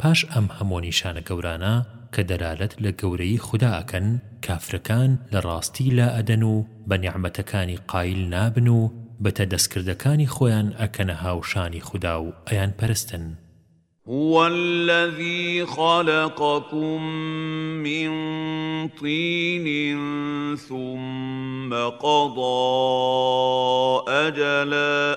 پاش ئەم هەمووە نیشانە گەورانە کە دەلالەت لە گەورەیی خودا ئەکەن، کافرەکان لە ڕاستی لا ئەدەن و بە نیعمەتەکانی قایل نابن و بتە دەستکردەکانی خۆیان ئەکەنە هاوشانی خودا و ئەیان پەرستن. هو الذی خلقکم من طین ثم قضی اجلا.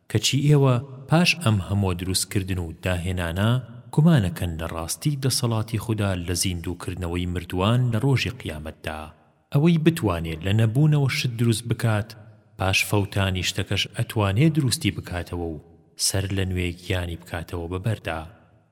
کەچی ئێوە پاش ئەم هەموە دروست کردن و داهێنانە گومانەکەن لە ڕاستی دەسەڵاتی خودا لە زیندوو کردنەوەی مردوان لە ڕۆژی قیامەتدا ئەوەی بتوانێ لە نەبوونەوە شت دروست بکات پاش فەوتانی شتەکەش ئەتوانێ دروستی بکاتەوە و سەر لە نوێ گیانی بکاتەوە بە بەردا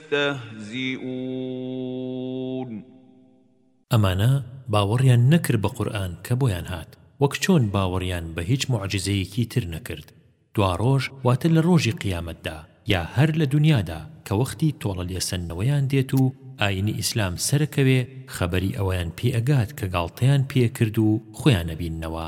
یەستەهزیئوون. ئەمانە باوەڕیان نەکرد بە قورئان کە بۆیان هات، وەک چۆن باوەڕیان بە هیچ موعجیزەیەکی تر نەکرد، دواڕۆژ واتە لە ڕۆژی قیامەتدا، یا هەر لە دونیادا کە وەختی تۆڵە لێسەندنەوەیان دێت و ئایینی ئیسلام سەرەکەوێ، خەبەری ئەوەیان پێ ئەگات کە گاڵتەیان پێ کرد و خۆیان ئەبیننەوە.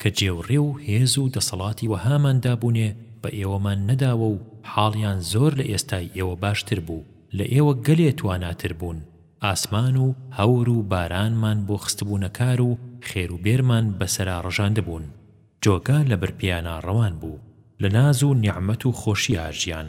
کە جێ و ڕێ و هێز و دەسەڵاتی وەهامان دابوونێ بە ئێوەمان نەداوە و حاڵیان زۆر لە ئێستای ئێوە باشتر بوو، لە ئێوە گەلێ تواناتر بوون، ئاسمان و هەور و بارانمان بۆ خستبوونە کار و خێر و بێرمان بە سەرا ڕژاندبوون، جۆگا لە بر پێیانا ڕەوان بوو، لە ناز و نیعمەت و خۆشیا ژیان.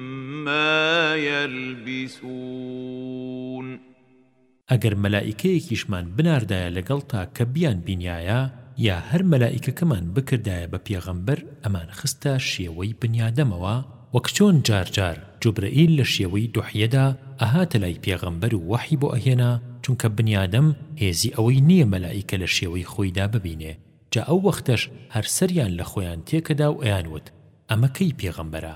مَا یلبسون. ئەگەر مەلائیکەیەکیشمان بناردایە لەگەڵتا کە بیان بینیایە، یا هەر مەلائیکەکەمان بکردایە بە پێغەمبەر ئەمان خستە شێوەی بنیادەمەوە وەک چۆن جار جار جوبرەئیل لە شێوەی دحیەدا ئەهاتە لای پێغەمبەر و وەحی بۆ ئەهێنا چونکە بنیادەم هێزی ئەوەی نیە مەلائیکە لە شێوەی خۆیدا ببینێ جا ئەو وەختەش هەر سەریان لە خۆیان تێکەدا و ئەیان وت ئەمە کەی پێغەمبەرە؟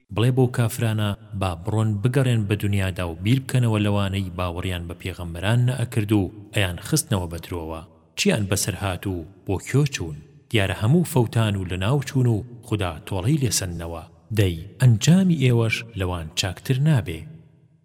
بڵێ بەو کافرانە با بڕۆن بگەڕێن بە دونیادا و بیر بکەنەوە لەوانەی باوەڕیان بە پێغەمبەران نەئەکرد و ئەیان خستنەوە بە درۆوە چیان بەسەر هات و بۆ کوێ چوون دیارە هەموو فەوتان و لەناو چوون و خودا تۆڵەی لێ سەندنەوە دەی ئەنجامی ئێوەش لەوان چاکتر نابێ.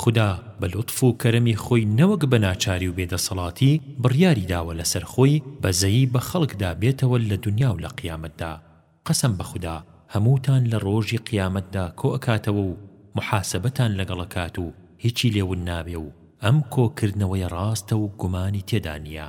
خودا بە لوتف و کەرەمی خۆی نەوەک بە ناچاری و بێ دەسەڵاتی بڕیاری داوە لەسەر خۆی بەزەیی بە خەڵکدا بێتەوە لە دونیا و لە قیامەتدا قەسەم بە خودا هەمووتان لە ڕۆژی قیامەتدا کۆ ئەکاتەوە و محاسەبەتان لەگەڵ ئەکات و هیچی لێ ون نابێ و ئەم کۆ کردنەوەیە ڕاستە و گومانی تێدا نیە.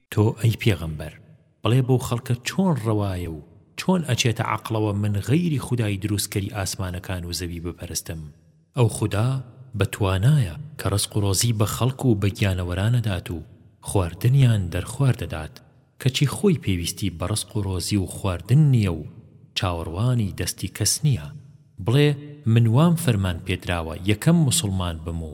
تۆ ئەی پێغەمبەر بڵێ بەو خەڵکە چۆن ڕەوایە و چۆن ئەچێتە عەقڵەوە من غەیری خودای دروستکەری ئاسمانەکان و زەوی بپەرستم ئەو خودا بە توانایە کە ڕزق و ڕۆزی بە خەڵک و بە گیانەوەران ئەدات و خواردنیان دەرخوارد دەدات کەچی خۆی پێویستی بە ڕزق و ڕۆزی و خواردن نییە و چاوەڕوانی دەستی کەس نییە بڵێ من وام فەرمان پێدراوە یەکەم موسڵمان بم و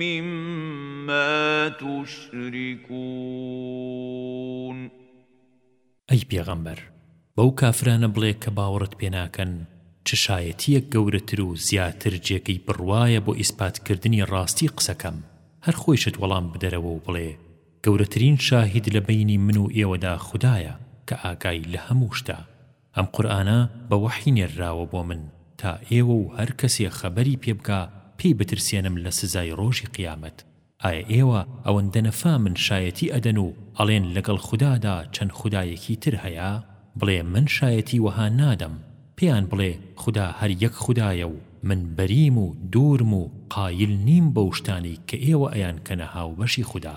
مما تشرکون ئەی پێغەمبەر بەو کافرانە بڵێ کە باوەڕت پێ ناکەن چ شایەتییەک گەورەتر و زیاتر جێگەی بڕوایە بۆ ئیسپاتکردنی ڕاستی قسەکەم هەر خۆیشت وەڵام بدەرەوە و بڵێ گەورەترین شاهید لە بەینی من و ئێوەدا خودایە کە ئاگای لە هەموو شتە ئەم قورئانە بە وەحی نێرراوە بۆ من تا ئێوە و هەر کەسێ خەبەری پێ بکا پێی بترسێنم لە سزای ڕۆژی قیامەت ئایا ئێوە ئەوەندە نەفامن شایەتی ئەدەن و ئەڵێن لەگەڵ خودادا چەند خودایەکی تر هەیە بڵێ من شایەتی وەها نادەم پێیان بڵێ خودا هەر یەک خودایە و من بەریم و دوورم و قایل نیم بەو شتانەی کە ئێوە ئەیانکەنە هاوبەشی خودا.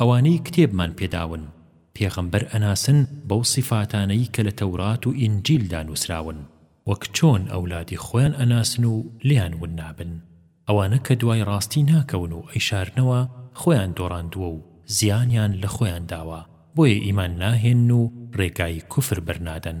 ئەوانەی کتێبمان پێداون پێغەمبەر ئەناسن بەو سیفاتانەی کە لە تەورات و ئینجیلدا نوسراون وەک چۆن ئەولادی خۆیان ئەناسن و لێیان ون نابن ئەوانە کە دوای ڕاستی ناکەون و ئەیشارنەوە خۆیان دۆڕاندووە و زیانیان لە خۆیان داوە بۆیە ئیمان ناهێنن و ڕێگای کوفر بەرنادەن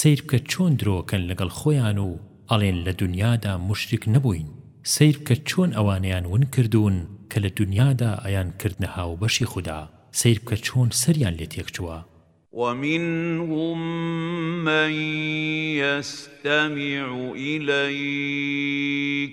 سەیر بکە چۆن درۆکەن لەگەڵ خۆیان و ئەڵێن لە دونیادا موشریک نەبووین سەیر بکە چۆن ئەوانەیان ون کردوون کە لە دونیادا ئەیان کردنە هاوبەشی خودا سەیر بکە چۆن سەریان لێ تێکچووە. ومنهم من یستمع الیک.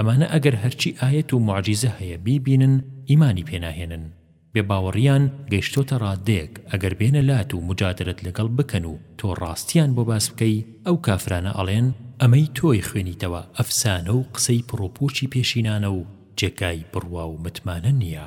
ئەمانە ئەگەر هەرچی ئایەت و موعجیزە هەیە بیبینن ئیمانی پێ ناهێنن، بێ باوەڕیان گەیشتۆتە ڕاددەیەک ئەگەر بێنە لات و موجادەلەت لەگەڵ بکەن و تۆ ڕاستیان بۆ باس بکەی ئەو کافرانە ئەڵێن ئەمەی تۆی خوێنیتەوە ئەفسانە و قسەی پڕوپوچی پێشینانە و جێگای بڕوا و متمانە نیە.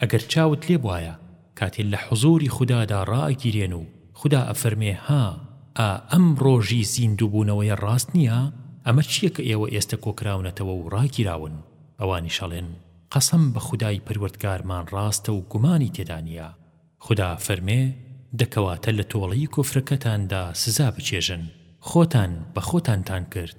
ئەگەر چاوت لێ بوایە کاتێ لە حزوری خودادا ڕائەگیرێن و خودا ئەفەرموێ ها ئا ئەم ڕۆژی زیندوو بوونەوەیە ڕاست نییە ئەمە چییە کە ئێوە ئێستە کۆکراونەتەوە و ڕاگیراون ئەوانیش ئەڵێن قەسەم بە خودای پەروەردگارمان ڕاستە و گومانی تێدا نییە خودا ئەفەرموێ دە کەواتە لە تۆڵەی کفرەکەتاندا سزا بچێژن خۆتان بە خۆتانتان کرد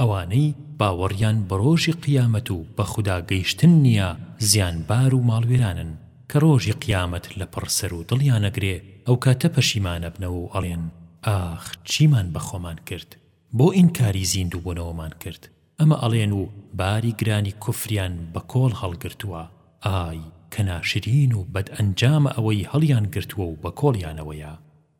ئەوانەی باوەڕیان بە ڕۆژی قیامەت و بە خودا گەیشتن نیە زیانبار و ماڵوێرانن کە ڕۆژی قیامەت لەپڕ سەر و دڵیان ئەگرێ ئەوکاتە پەشیمان ئەبنەوە و ئەڵێن ئاخ چیمان بە خۆمان کرد بۆ ئینکاری زیندووبونەوەمان کرد ئەمە ئەڵێن و باری گرانی کوفریان بە کۆڵ هەڵگرتووە ئای کە ناشرین و بەد ئەنجامە ئەوەی هەڵیان گرتووە و بە کۆڵیانەوەیە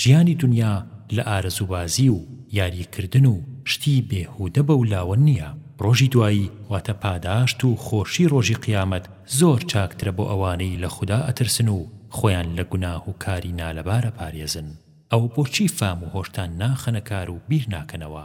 ژیانی دونیا لە ئارەزووبازی و یاریکردن و شتی بێهوودە بەولاوە نییە، ڕۆژی دوایی واتە پاداشت و خۆشی ڕۆژی قیامەت زۆر چاکترە بۆ ئەوانەی لە خودا ئەترسن و خۆیان لە گوناه و کاری نالەبار ئەپارێزن، ئەوە بۆچی فام و هۆشتان ناخەنە کار و بیر ناکەنەوە؟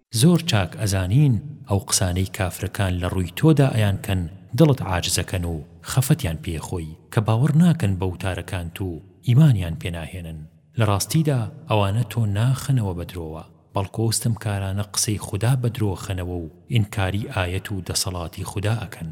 زۆر چاک ئەزانین ئەو قسانەی کافرەکان لە ڕووی تۆدا ئەیان کەن دڵت عاجزەکەن و خەفەتیان پێ خۆی کە باوەڕ ناکەن بە وتارەکانت و ئیمانیان پێ ناهێنن لە ڕاستیدا ئەوانە تۆ ناخەنەوە بە درۆوە بەڵکۆ ستەمکارانە قسەی خودا بە درۆ خەنەوە و ئینکاری ئایەت و دەسەڵاتی خودا ئەکەن.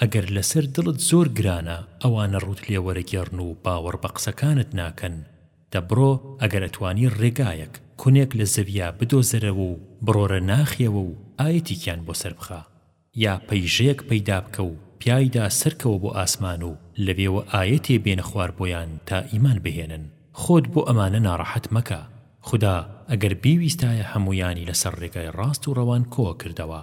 ئەگەر لەسەر دڵت زۆر گرانە ئەوانە ڕووت لێ وەرەگێڕن و باوەڕ بە قسەکانت ناکەن، دە بڕۆ ئەگەر ئەتوانی ڕێگایەک، کونێک لە زەویا بدۆزەرەوە و بڕۆرە ناخیەوە و ئایەتیکیان بۆ سەر بخە. یا پەیژەیەک پەیدا بکە و پیایدا سەرکەوە بۆ ئاسمان و لەوێوە ئایەتێ بێنە خوار بۆیان تا ئیمان بهێنن. خۆت بۆ ئەمانە ناڕەحەت مەکە. خودا ئەگەر بیویستایە هەموویانی لەسەر ڕێگای ڕاست و ڕەوان کۆ ئەکردەوە.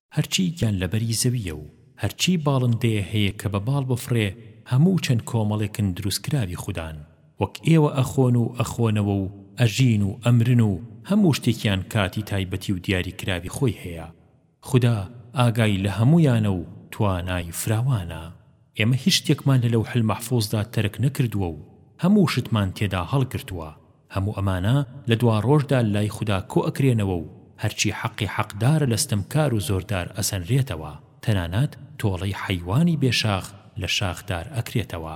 هەرچی گیانلەبەری زەوییە و هەرچی باڵندەیە هەیە کە بە باڵ بفڕێ هەموو چەند کۆمەڵێکن دروستکراوی خودان وەک ئێوە ئەخۆن و ئەخۆنەوە و ئەژین و ئەمرن و هەموو شتێکیان کاتی تایبەتی و دیاریکراوی خۆی هەیە خودا ئاگای لە هەموویانە و توانای فراوانە. ئێمە هیچ شتێکمان لە لەوح المحفوظدا تەرک نەکردووە و هەموو شتمان تێدا هەڵگرتووە، هەموو ئەمانە لە دواڕۆژدا لای خودا کۆئەکرێنەوە و هەرچی حەقی حەقدارە لە ستەمکار و زۆردار ئەسەنرێتەوە، تەنانەت تۆڵەی حەیوانی بێ شاخ لە شاخدار ئەکرێتەوە.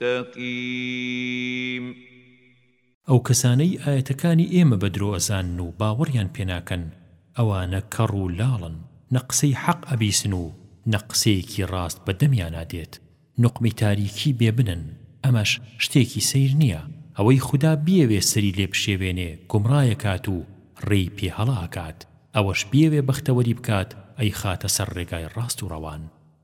مستقیم. ئەو کەسانەی ئایەتەکانی ئێمە بە درۆ ئەزانن و باوەڕیان پێ ناکەن ئەوانە کەڕ و لاڵن نە قسەی حەق ئەبیسن و نە قسەیەکی ڕاست بە دەمیانا دێت نوقمی تاریکی بێ بنن ئەمەش شتێکی سەیر نییە ئەوەی خودا بیەوێ سەری لێ بشێوێنێ گومڕایەکات و ڕێی پێ هەڵە ئەکات ئەوەش بیەوێ بەختەوەری بکات ئەیخاتە سەر ڕێگای ڕاست و ڕەوان.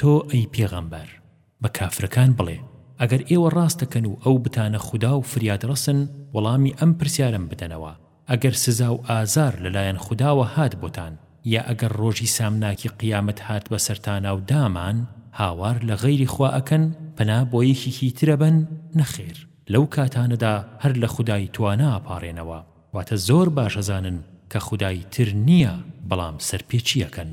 تۆ ئەی پێغەمبەر بە کافرەکان بڵێ، ئەگەر ئێوە ڕاست دەکەن و ئەو بتانە خودا و فریادڕەسن وەڵامی ئەم پرسیارەم بدەنەوە، ئەگەر سزا و ئازار لەلایەن خوداوە هات بۆتان، یا ئەگەر ڕۆژی سامناکی قیامەت هات بەسەرتانا و دامان هاوار لە غەیری خوا ئەکەن پەنا بۆ یەکێکی تر ئەبەن، نەخێر لەو کاتانەدا هەر لە خودای توانا ئەپاڕێنەوە، واتە زۆر باش ئەزانن کە خودای تر نییە بەڵام سەرپێچی ئەکەن.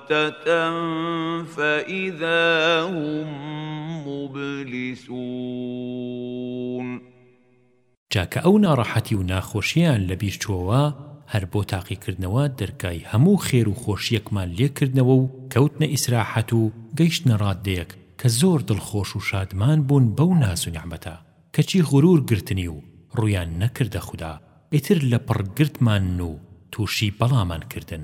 بَغْتَةً فَإِذَا هُم مُّبْلِسُونَ جاکە ئەو ناڕەحەتی و ناخۆشیەیان لەبیر چۆوە هەر بۆ تاقیکردنەوە دەرگای هەموو خێر و خۆشیەکمان لێ کردنەوە و کەوتنە ئیسراحەت و گەیشتنە ڕاددەیەک کە زۆر دڵخۆش و شادمان بوون بەو ناز و نیعمەتە کەچی غرور گرتنی و ڕوویان نەکردە خودا ئیتر لەپڕ گرتمانن و تووشی بەڵامان کردن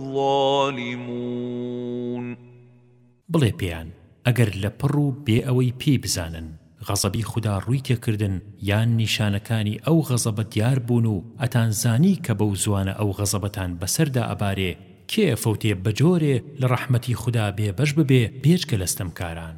الظالمون. بڵێ پێیان، ئەگەر لە پڕ و بێ ئەوەی پێی بزانن، غەزەبی خودا ڕووی تێکردن، یان نیشانەکانی ئەو غەزەبە دیار بوون و ئەتانزانی کە بەو زوانە ئەو غەزەبەتان بەسەردا ئەبارێ، کێ ئەفەوتێ بەجۆرێ لە ڕەحمەتی خودا بێبەش ببێ بێجگە لە ستەمکاران؟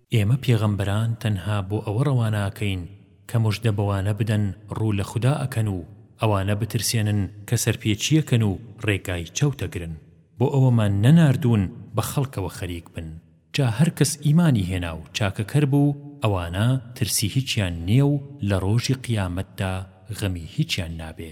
ئێمە پێغەمبەران تەنها بۆ ئەوە ڕەوانە ئەکەین کە موژدە بەوانە بدەن ڕوو لە خودا ئەکەن و ئەوانە بترسێنن کە سەرپێچییەکەن و ڕێگای چەوت ئەگرن، بۆ ئەوەمان نەناردوون بە خەڵکەوە خەریک بن، جا هەر کەس ئیمانی هێنا و چاکەکەر بوو ئەوانە ترسی هیچیان نییە و لە ڕۆژی قیامەتدا غەمی هیچیان نابێ.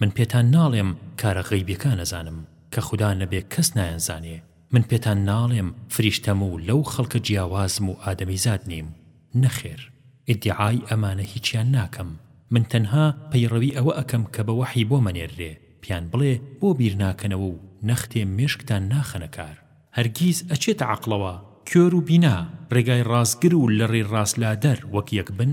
من پێتان ناڵێم کارە غەیبیەکان ئەزانم کە خودا نەبێ کەس نایانزانێ من پێتان ناڵێم فریشتەم و لەو خەڵکە جیاوازم و ئادەمیزاد نیم نەخێر ئیدعای ئەمانە هیچیان ناکەم من تەنها پەیڕەوی ئەوە ئەکەم کە بە وەحی بۆمە نێررێ پیان بڵێ بۆ بیرناکەنەوە و نەختێ مێشکتان ناخەنە کار هەرگیز ئەچێتە عەقڵەوە کێر و بینا ڕێگای ڕاستگر و لەڕێی ڕاست لادەر وەک یەک بن؟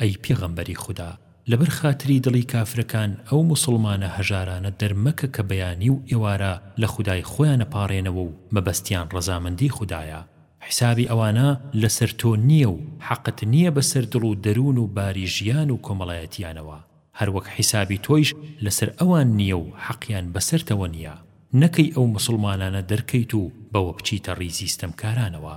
ئەی پێغەمبەری خودا لەبەر خاتری دڵی کافرەکان ئەو موسڵمانە هەژارانە دەرمەکە کە بەیانی و ئێوارە لە خودای خۆیان ئەپاڕێنەوە و مەبەستیان ڕەزامەندی خودایە حیسابی ئەوانە لەسەر تۆ نییە و حەقت نییە بەسەر دڵ و دەروون و باری ژیان و کۆمەڵایەتیانەوە هەروەک حیسابی تۆیش لەسەر ئەوان نییە و حەقیان بەسەرتەوە نییە نەکەی ئەو موسڵمانانە دەرکەیت و بەوە بچیتە ڕیزی ستەمکارانەوە.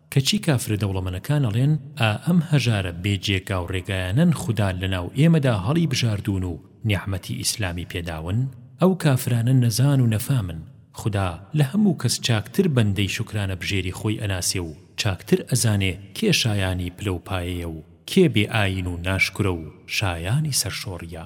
کەچی کافرە دەوڵەمەنەکان ئەڵێن ئا ئەم هەژارە بێ جێگاو ڕێگایانەن خودا لەناو ئێمەدا هەڵی بژاردوون و نیعمەتی ئیسلامی پێداون ئەو کافرانە نەزان و نەفامن خودا لە هەموو کەس چاکتر بەندەی شوکرانە بژێری خۆی ئەناسێ و چاکتر ئەزانێ کێ شایانی پلەو پایەیە و کێ بێ ئاین و ناشکرە و شایانی سەرشۆڕیە.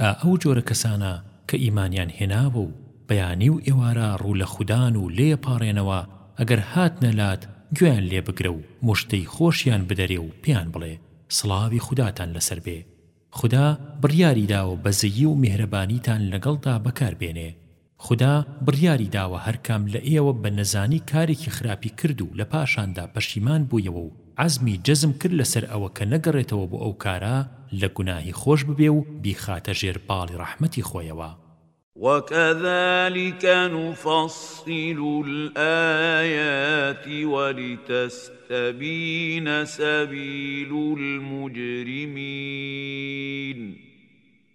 ئا ئەو جۆرە کەسانە کە ئیمانیان هێناوە و بەیانی و ئێوارە ڕوو لە خودان و لێیەپاڕێنەوە ئەگەر هاتنە لات گوێیان لێ بگرە و موژدەی خۆشیان بدەرێ و پێیان بڵێ سڵاوی خوداتان لەسەر بێ خودا بڕیاری داوە بەزەیی و میهرەبانیتان لەگەڵدا بەکار بێنێ خودا بڕیاری داوە هەرکام لە ئێوە بە نەزانی کارێکی خراپی کرد و لە پاشاندا پەشیمان بوویەوە و عەزمی جەزم کرد لەسەر ئەوە کە نەگەڕێتەوە بۆ ئەو کارە لە گوناهی خۆش ببێ و بیخاتە ژێر باڵی ڕەحمەتی خۆیەوە. وَکَذَلِکَ نُفَصِّلُ الْآیَاتِ وَلِتَسْتَبِینَ سَبِیلُ الْمُجْرِمِینَ.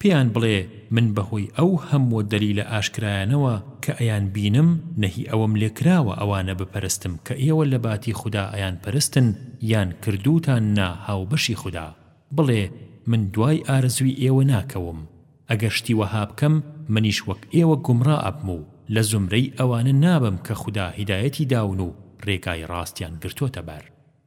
پێیان بڵێ من بەهۆی ئەو هەمووە دەلیلە ئاشکرایانەوە کە ئەیان بینم نەهی ئەوەم لێ کراوە ئەوانە بپەرستم کە ئێوە لە باتی خودا ئەیان پەرستن یان کردووتان نا هاوبەشی خودا بڵێ من دوای ئارەزووی ئێوە ناکەوم ئەگەر شتی وەها بکەم منیش وەک ئێوە گومڕا ئەبم و لە زومرەی ئەوانە نابم کە خودا هیدایەتی داون و رێگای راستیان گرتۆتە بەر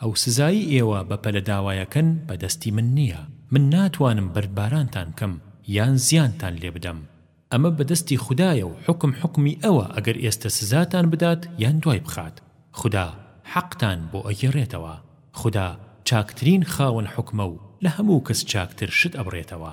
ئەو سزایی ئێوە بە پەلە داوایەکەن بە دەستی من نییە، من ناتوانم بەردبارانتان بکەم یان زیانتان لێ بدەم، ئەمە بە دەستی خودایە و حوکم حوکمی ئەوە ئەگەر ئێستە سزاتان بدات یان دوای بخات، خودا حەقتان بۆ ئەگێڕێتەوە، خودا چاکترین خاوەن حوکمە و لە هەموو کەس چاکتر شت ئەبڕێتەوە.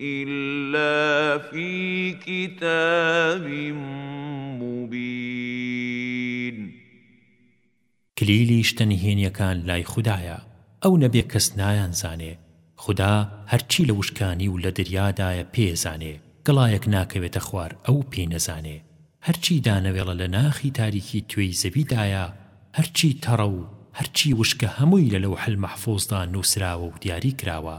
إلا في كتاب مبين کلیلی شتە نهێنیەکان لای خودایە ئەو نەبێ کەس نایان زانێ خودا هەرچی لە وشکانی و لە دریادایە پێزانێ گەڵایەک ناکەوێتە خوار ئەو پێی نەزانێ هەرچی دانەوێڵە لە ناخی تاریکی توێی زەوی دایە هەرچی تەڕە و هەرچی وشکە هەمووی لە لەوحل مەحفوزدا نوسراوە و دیاری کراوە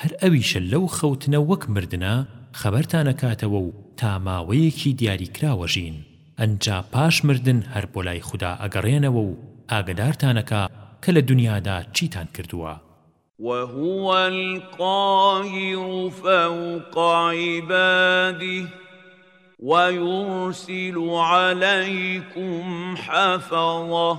هەر ئەویشە لەو خەوتنە وەک مردنە خەبەرتان ئەکاتەوە و تا ماوەیەکی دیاریکراوە ژین ئەنجا پاش مردن هەر بۆ لای خودا ئەگەڕێنەوە و ئاگەدارتان ئەکا کە لە دونیادا چیتان کردووە. وهو القاهر فوق عباده ویرسل علیکم حفظه.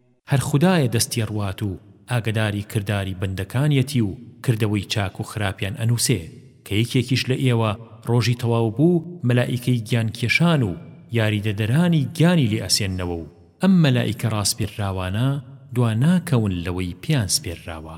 هەر خودایە دەستیەڕوات و ئاگەداری کرداری بەندەکانیەتی و کردەوەی چاک و خراپیان ئەنوسێ کە یەکێکیش لە ئێوە ڕۆژی تەواو بوو مەلائیکەی گیان کێشان و یاریدەدەرانی گیانی لێ ئەسێننەوە و ئەم مەلائیکە ڕاسپێرراوانە دوا ناکەون لەوەی پێیان سپێرراوە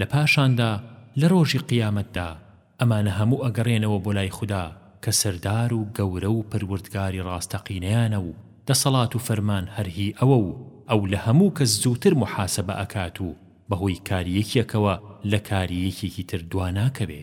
لە پاشاندا لە ڕۆژی قیامەتدا ئەمانە هەموو ئەگەڕێنەوە بۆ لای خودا کە سەردار و گەورە و پەروردگاری ڕاستەقینەیانە و دەسەڵات و فەرمان هەر هی ئەوە و ئەو لە هەموو کەس زووتر موحاسەبە ئەکات و بەهۆی کاری یەکێکەوە لە کاری یەکێکی تر دواناکەوێ.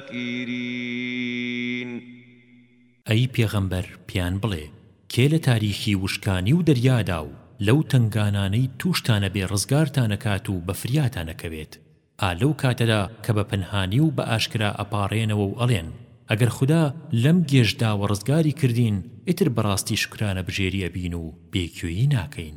الشاکرین. ئەی پێغەمبەر پێیان بڵێ، کێ لە تاریکی وشکانی و دەریادا و لەو تەنگانانەی تووشتانە بێ ڕزگارتان ئەکات و بەفریاتان ئەکەوێت، ئا لەو کاتەدا کە بە پنهانی و بە ئاشکرا ئەپاڕێنەوە و ئەڵێن، ئەگەر خودا لەم گێژ داوە ڕزگاری کردین، ئیتر بەڕاستی شوکرانە بژێری ئەبین و بێ گوێیی ناکەین.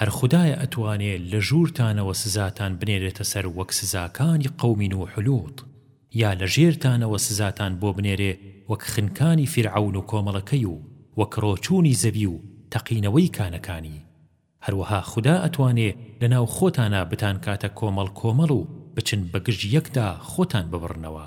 هەر خودایە ئەتوانێ لە ژوورتانەوە سزاتان بنێرێتە سەر وەک سزاکانی قەومی نوح و لوط یا لە ژێرتانەوە سزاتان بۆ بنێرێ وەک خنکانی فیرعەون و کۆمەڵەکەی و وەک ڕۆچوونی زەوی و تەقینەوەی کانەکانی هەروەها خودا ئەتوانێ لە ناو خۆتانا بتانکاتە کۆمەڵ کۆمەڵ و بچن بە گژ یەکدا خۆتان ببڕنەوە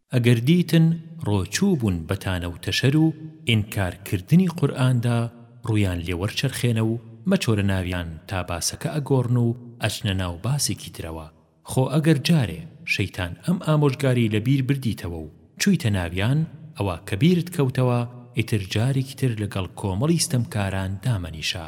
ئەگەر دیتن ڕۆچوو بوون بە تانە و تەشەر و ئینکار کردنی قورئاندا ڕوویان لێ وەرچەرخێنە و مەچۆرە ناویان تا باسەکە ئەگۆڕن و ئەچنە ناو باسێکی ترەوە خۆ ئەگەر جارێ شەیتان ئەم ئامۆژگاری لە بیر بردیتەوە و چوویتە ناویان ئەوا کە بیرت کەوتەوە ئیتر جارێکی تر لەگەڵ کۆمەڵی ستەمکاران دامەنیشە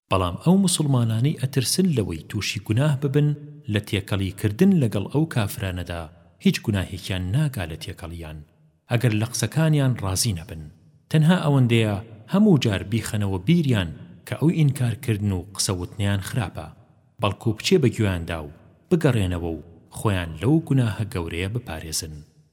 بەڵام ئەو موسڵمانانەی ئەترسن لەوەی تووشی گوناه ببن لە تێکەڵی کردن لەگەڵ ئەو کافرانەدا هیچ گوناهێکیان ناگا لە تێکەڵیان ئەگەر لە قسەکانیان ڕازی نەبن تەنها ئەوەندەیە هەموو جار بیخەنەوە بیریان کە ئەو ئینکار کردن و قسە وتنەیان خراپە بەڵکو بچێ بە گوێیاندا و بگەڕێنەوە و خۆیان لەو گوناهە گەورەیە بپارێزن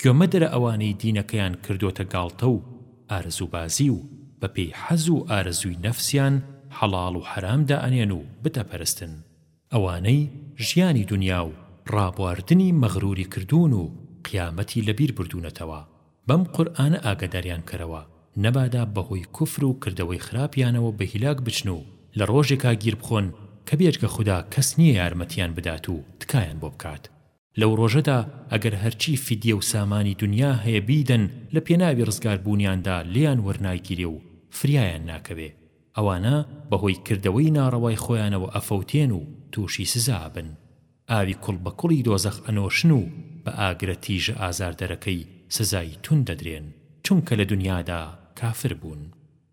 گوێ مەدەرە ئەوانەی دینەکەیان کردۆتە گاڵتە و ئارەزوبازی و بە پێی حەز و ئارەزوی نەفسیان حەڵاڵ و حەرام دائەنێن و بتە پەرستن ئەوانەی ژیانی دونیا و ڕابواردنی مەغروری کردون و قیامەتی لە بیر بردونەتەوە بەم قورئانە ئاگاداریان کەرەوە نەبادا بەهۆی کوفر و کردەوەی خراپیانەوە بە هیلاک بچن و لە ڕۆژێکا گیر بخۆن کە بێجگە خودا کەس نیە یارمەتیان بدات و تکایان بۆ بکات لەو ڕۆژەدا ئەگەر هەرچی فیدیە و سامانی دونیا هەیە بیدەن لە پێناوی ڕزگار بوونیاندا لێیان وەرناگیرێ و فریایان ناکەوێ ئەوانە بەهۆی کردەوەی ناڕەوای خۆیانەوە ئەفەوتێن و تووشی سزا ئەبن ئاوی کوڵ بە کوڵی دۆزەخ ئەنۆشن و بە ئاگرە تیژە ئازاردەرەکەی سزای توند دەدرێن چونکە لە دونیادا کافر بوون.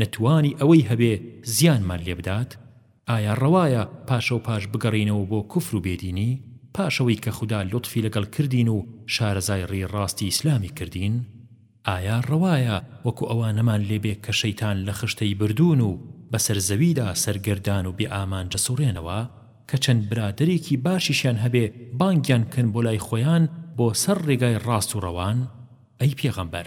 نەتوانی ئەوەی هەبێ زیانمان لێ بدات؟ ئایا ڕەوایە پاشەو پاش بگەڕێینەوە بۆ کوفر و بێدینی، پاش ئەوەی کە خودا لوتفی لەگەڵ کردین و شارەزای ڕێی ڕاستی ئیسلامی کردین؟ ئایا ڕەوایە وەکو ئەوانەمان لێ بێ کە شەیتان لە خشتەی بردوون و بەسەر زەویدا سەرگەردان و بێ ئامانج دەسوڕێنەوە، کە چەند برادەرێکی باشیشیان هەبێ بانگیان بکەن بۆ لای خۆیان بۆ سەر ڕێگای ڕاست و ڕەوان؟ ئەی پێغەمبەر!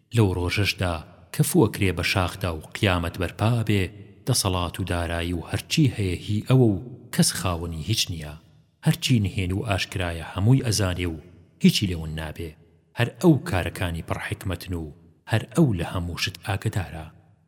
لەو ڕۆژەشدا کە فوئەکرێ بە شاخدا و قیامەت بەرپا ئەبێ، دەسەڵات و دارایی و هەرچی هەیە هی ئەوە و کەس خاوەنی هیچ نییە، هەرچی نهێنی و ئاشکرایە هەمووی ئەزانێ و هیچی لێ ون نابێ، هەر ئەو کارەکانی پڕ حیکمەتن و هەر ئەو لە هەموو شت ئاگەدارە.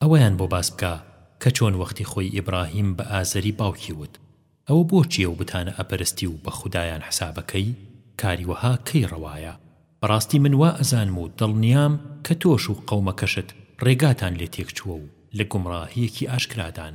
ئەوەیان بۆ باس بکە کە چۆن وەختی خۆی ئیبراهیم بە ئازەری باوکی وت ئەوە بۆچیە و بتانە ئەپەرستی و بە خودایان حسابەکەی کاری وەها کەی ڕەوایە بەڕاستی من وا ئەزانم و دڵنیام کە تۆش و قەومەکەشت ڕێگاتان لێ تێک چووە و لە گومڕاهیەکی ئاشکرادان.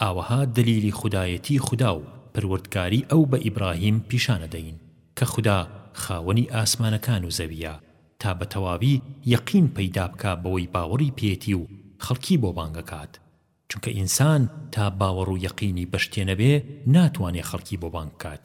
ئاوەها دەلیلی خودایەتی خودا و پەروەردگاری ئەو بە ئیبراهیم پیشانەدەین کە خودا خاوەنی ئاسمانەکان و زەویە تا بە تەواوی یەقین پەیدا بکا بەوەی باوەڕی پێیەتی و خەڵکی بۆ بانگ ئەکات چونکە ئینسان تا باوەڕ و یەقینی بەشتێ نەبێ ناتوانێ خەڵکی بۆ بانگ بکات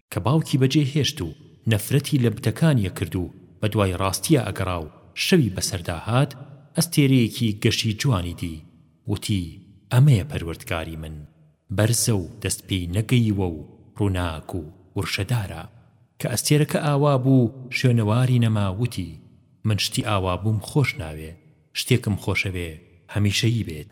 کە باوکی بەجێ هێشت و نەفرەتی لە بتەکانیە کرد و بەدوای ڕاستیا ئەگەڕا و شەوی بەسەردا هات، ئەستێرەیەکی گەشی جوانی دی، وتی، ئەمەیە پەروەردگاری من، بەرزە و دەست پێی نەگەیوە و ڕووناک و ورشەدارە. کە ئەستێرەکە ئاوا بوو شوێنەواری نەما وتی، من شتی ئاوا بووم خۆش ناوێ، شتێکم خۆشەوێ هەمیشەیی بێت.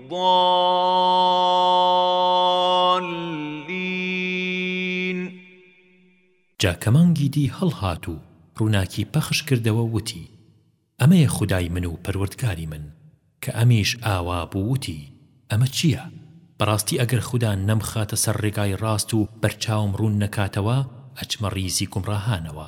الضالین. جا کەمانگی دی هەڵهات و ڕووناکی پەخش کردەوە وتی، ئەمەیە خودای من و پەروەردگاری من، کە ئەمیش ئاوا بوو وتی، ئەمە چییە؟ بەڕاستی ئەگەر خودا نەمخاتە سەر ڕێگای ڕاست و بەرچاوم ڕوون نەکاتەوە ئەچمە ڕیزی گومڕاهانەوە.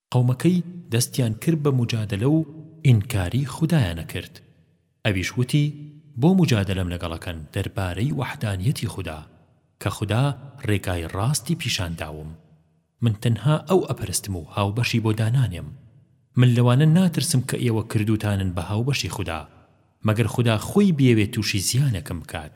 قەومەکەی دەستیان کرد بە موجادەلە و ئینکاری خودایان کرد ئەویش وتی بۆ موجادەلەم لەگەڵەکەن دەربارەی وەحدانیەتی خودا کە خودا ڕێگای ڕاستی پیشان داوم من تەنها ئەو ئەپەرستم و هاوبەشی بۆ دانانێم من لەوانە ناترسم کە ئێوە کردوتانن بە هاوبەشی خودا مەگەر خودا خۆی بیەوێ توشی زیانەکم بکات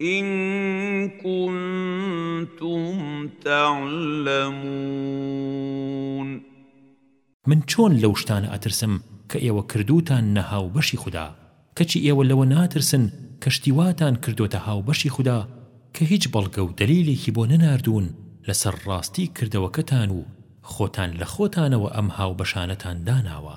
ان کنتم تعلمون. من چۆن لەو شتانە ئەترسم کە ئێوە کردووتاننە هاوبەشی خودا، کەچی ئێوە لەوە ناترسن کە شتی واتان کردۆتە هاوبەشی خودا کە هیچ بەڵگە و دەلیلێکی بۆ نەناردوون لەسەر ڕاستی کردەوەکەتان و خۆتان لە خۆتانەوە ئەم هاوبەشانەتان داناوە.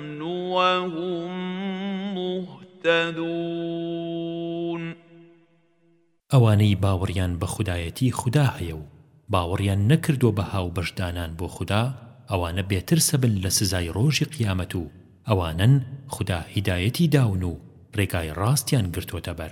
الأمن وهم مهتدون ئەوانەی باوەڕیان بە خودایەتی خودا هەیە و باوەڕیان نەکردووە بە هاوبەشدانان بۆ خودا ئەوانە بێترسەبن لە سزای ڕۆژی قیامەت و ئەوانەن خودا هیدایەتی داون و ڕێگای ڕاستیان گرتۆتەبەر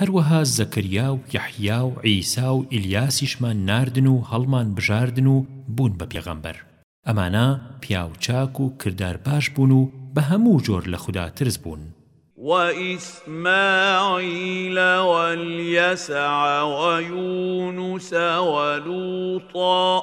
هەروەها زەکەریا و یەحیا و عیسا و ئیلیاسیشمان ناردن و هەڵمان بژاردن و بوون بە پێغەمبەر ئەمانە پیاو چاک و کردار باش بوون و بە هەموو جۆر لە خودا ترس بوون. وإسماعیل واليسع ویونس ولوطا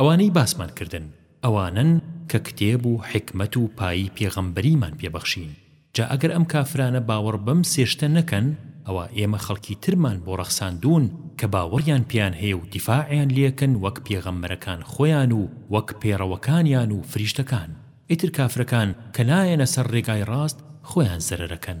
ئەوانەی باسمان کردن ئەوانەن کە کتێب و حیکمەت و پایی پێغەمبەریمان پێ بەخشین، جا ئەگەر ئەم کافرانە باوەڕ بەم سێ شتە نەکەن ئەوا ئێمە خەڵکی ترمان بۆ ڕەخساندوون کە باوەڕیان پێیان هەیە و دیفاعیان لێکەن وەک پێغەمبەرەکان خۆیان و وەک پێڕەوەکانیان و فریشتەکان، ئیتر کافرەکان کە نایەنە سەر ڕێگای ڕاست خۆیان زەرەرەکەن.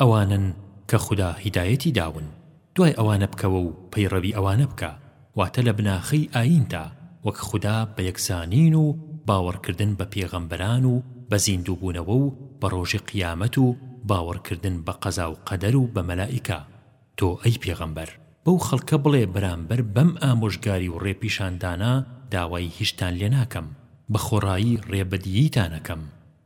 ئەوانەن کە خودا هیدایەتی داون دوای ئەوانە بکەوە و پەیڕەوی ئەوانە بکە واتە لە بناخەی ئاییندا وەک خودا بە یەکزانین و باوەڕکردن بە پێغەمبەران و بە زیندووبوونەوە و بە ڕۆژی قیامەت و باوەڕکردن بە قەزا و قەدەر و بە مەلائیکە تۆ ئەی پێغەمبەر بەو خەڵکە بڵێ بەرامبەر بەم ئامۆژگاری و ڕێپیشاندانە داوای هیچتان لێناکەم بە خۆڕایی ڕێبەدییتان ئەکەم.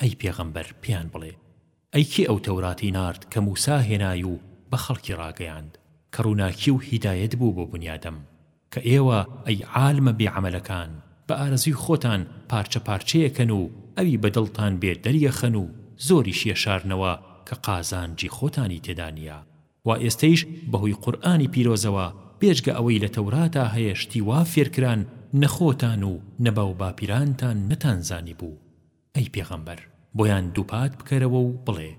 ئەی پێغەمبەر پێیان بڵێ، ئەی کێ ئەو تەوراتی نارد کە موسا هێنای و بە خەڵکی ڕاگەیاند، کە ڕووناکی و هیدایەت بوو بۆ بنیادەم، کە ئێوە ئەی عالمە بێ عەمەلەکان بە ئارەزووی خۆتان پارچە پارچەیەکەن و ئەوی بە دڵتان بێ دەریەخەن و زۆریش یەشارنەوە کە قازانجی خۆتانی تێدا نیە. وا ئێستەیش بەهۆی قورئانی پیرۆزەوە بێجگە ئەوەی لە تەوراتا هەیە شتی وا فێرکران نە خۆتان و نە باوباپیرانتان نەتانزانیبوو ئەی پێغەمبەر بۆیان دووپات بکەرەوە و بڵێ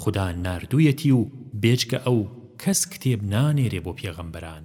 خودا ناردوویەتی و بێجگە ئەو کەس کتێب نانێرێ بۆ پێغەمبەران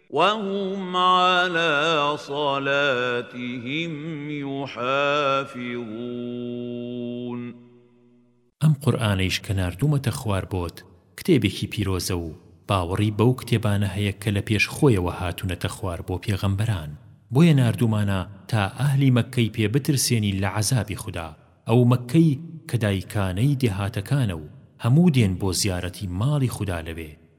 وهم علی صلاتهم یحافظون ئەم قورئانەیش کە ناردوومەتە خوار بۆت کتێبێکی پیرۆزە و باوەڕی بەو کتێبانە هەیە کە لە پێش خۆیەوە هاتوونەتە خوار بۆ پێغەمبەران بۆیە ناردوومانە تا ئەهلی مەککەی پێ بترسێنی لە عەزابی خودا ئەو مەککەی کە دایکانەی دێهاتەکانە و هەموو دێن بۆ زیارەتی ماڵی خودا لەوێ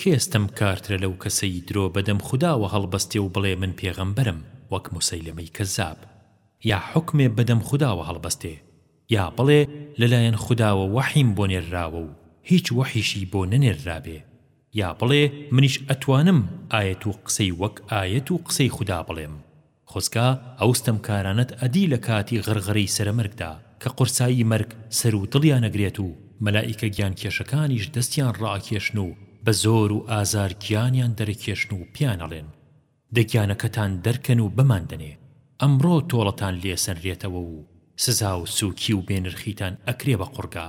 کێ ستەم کارترە لەو کەسەی درۆ بەدەم خوداوە هەڵبەستێ و بڵێ من پێغەمبەرم وەک موسەیلەمەی کەزاب یا حوکمێ بەدەم خوداوە هەڵبەستێ یا بڵێ لەلایەن خوداوە وەحیم بۆ نێرراوە و هیچ وەحیشی بۆ نەنێررابێ یا بڵێ منیش ئەتوانم ئایەت و قسەی وەک ئایەت و قسەی خودا بڵێم خۆزگا ئەو ستەمکارانەت ئەدی لە کاتی غرغرەی سەرەمەرگدا کە قورسایی مەرگ سەر و دڵیان ئەگرێت و مەلائیکە گیانکێشەکانیش دەستیان ڕائەکێشن و بە زۆر و ئازار گیانیان دەرەکێشن و پێیان ئەڵێن دە گیانەکەتان دەرکەن و بمان دەنێ ئەمڕۆ تۆڵەتان لێ سەنرێتەوە و سزا و سووکی و بێ نرخیتان ئەکرێ بە قوڕگا.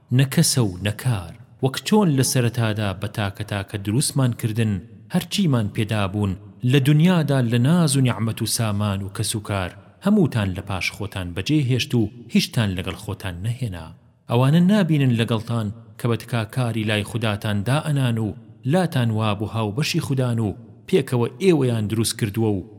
نە کەسە و نە کار، وەک چۆن لە سەرەتادا بە تاکە تاکە دروستمان کردن، هەرچیمان پێ دابوون لە دنیادا لە ناز و نیعمەت و سامان و کەس و کار، هەمووتان لە پاش خۆتان بەجێ هێشت و هیچتان لەگەڵ خۆتان نەهێنا. ئەوانە نابینن لەگەڵتان کە بە تکاکاری لای خوداتان دائەنان و لاتان وابوو هاوبەشی خودان و پێکەوە ئێوەیان دروست کردووە و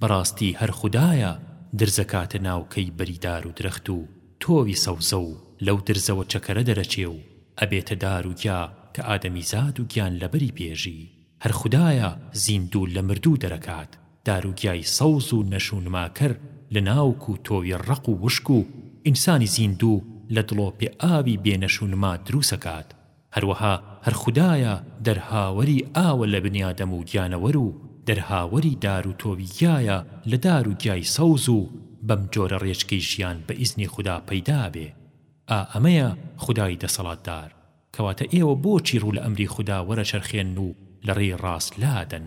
بەڕاستی هەر خودایە درزەکاتە ناو کەی بەری دار و درەخت و تۆوی سەوزە و لەو درزەوە چەکەرە دەرەچێ و ئەبێتە دار و گیا کە ئادەمیزاد و گیانلەبەری پێژی هەر خودایە زیندوو لە مردوو دەرەکات دار و گیای سەوز و نەش و نماکەر لە ناوک و تۆوی ڕەق و وشک و ئینسانی زیندوو لە دڵۆپێ ئاوی بێ نەش و نما دروسەکات هەروەها هەر خودایە دەرهاوەری ئاوە لە بنیادەم و گیانەوەر و دەرهاوەری دار و تۆوی گیایە لە دار و گیای سەوز و بەم جۆرە ڕێچکەی ژیان بە ئیزنی خودا پەیدا ئەبێ ئا ئەمەیە خودای دەسەڵاتدار کەواتە ئێوە بۆچی ڕوو لە ئەمری خودا وەرەچەرخێنن و لە ڕێی ڕاست لادەن؟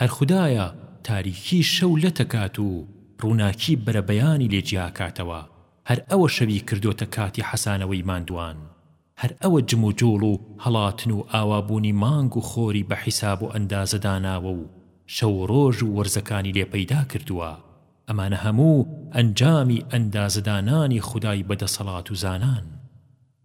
ئەر خودایە تاریکی شەو لەتە کات و ڕووناکی بەرەبەیانی لێ جیا کاتەوە، هەر ئەوە شەوی کردۆتە کاتی حەسانەوەی ماندوان، هەر ئەوە جموجوڵ و هەڵاتن و ئاوابوونی مانگ و خۆری بە حیساب و ئەندازە داناوە و شەو و ڕۆژ و وەرزەکانی لێ پەیدا کردووە، ئەمانە هەموو ئەنجامی ئەندازەدانانی خودای بە دەسەڵات و زانان.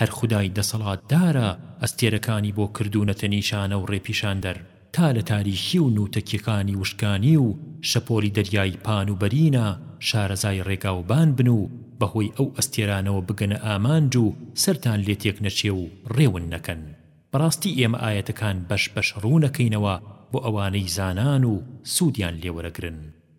هەر خودای دەسەڵاتدارە ئەستێرەکانی بۆ کردوونەتە نیشانە و ڕێپیشاندەر تا لە تاریکی و نووتەکیەکانی وشکانی و شەپۆلی دەریای پان و بەرینا شارەزای ڕێگاوبان بن و بەهۆی ئەو ئەستێرانەوە بگەنە ئامانج و سەرتان لێ تێک نەچێ و ڕێون نەکەن. بەڕاستی ئێمە ئایەتەکان بەش بەش ڕوونەکەینەوە بۆ ئەوانەی زانان و سوودیان لێوەرەگرن.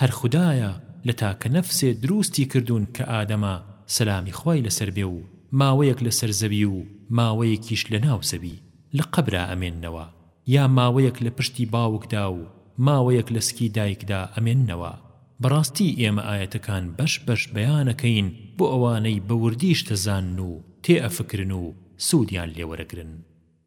هەر خودایە لە تاکە نەفسێ دروستی کردوون کە ئادەمە سەلامی خوای لەسەر بێ و ماوەیەک لەسەر زەوی و ماوەیەکیش لە ناو زەوی لە قەبرا ئەمێننەوە یا ماوەیەک لە پشتی باوکدا و ماوەیەک لە سکی دایکدا ئەمێننەوە بەڕاستی ئێمە ئایەتەکان بەش بەش بەیان ئەکەین بۆ ئەوانەی بە وردیش دەزانن و تێ ئەفکرن و سوودیان لێ وەرەگرن.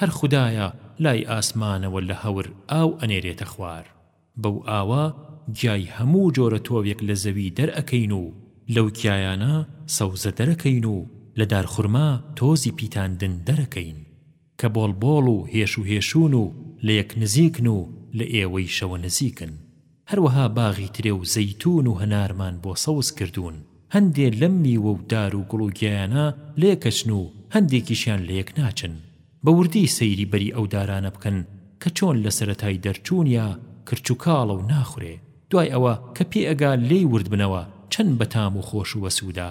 هەر خودایە لای ئاسمانەوە لە هەور ئاو ئەنێرێتە خوار بەو ئاوە گیای هەموو جۆرە تۆوێک لە زەوی دەرئەکەین و لەو گیایانە سەوزە دەرەکەین و لە دارخورما تۆزی پیتاندن دەرەکەین کە بۆڵبۆڵ و هێشوهێشوون و لە یەک نزیکن و لە ئێوەیشەوە نزیکن هەروەها باغی ترێ و زەیتوون و هەنارمان بۆ سەوز کردوون، هەندێ لەم میوە و دار و گوڵ و گیایانە لێکەچن و هەندێکیشیان لەیەک ناچن. بە وردی سەیری بەری ئەو دارانە بکەن کە چۆن لە سەرەتای دەرچوونیا کرچوکاڵە و ناخورێ، دوای ئەوە کە پێئەگا لێی وردبنەوە چەند بەتام و خۆش و بەسوودە.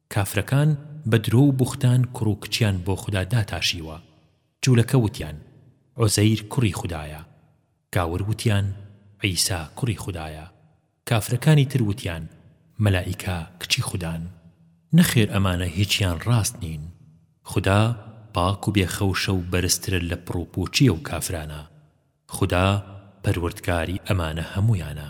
کافرەکان بە درۆ و بوختان کوڕ و کچیان بۆ خودا داتاشیوە، جولەکە وتیان، عوزەیر کوڕی خودایە، گاور وتیان، عیسا کوڕی خودایە، کافرەکانی تر وتیان، مەلائیکە کچی خودان. نەخێر ئەمانە هیچیان ڕاست نین، خودا پاک و بێ خەوشە و بەرزترە لە پڕ و پوچی ئەو کافرانە، خودا پەروەردگاری ئەمانە هەمویانە.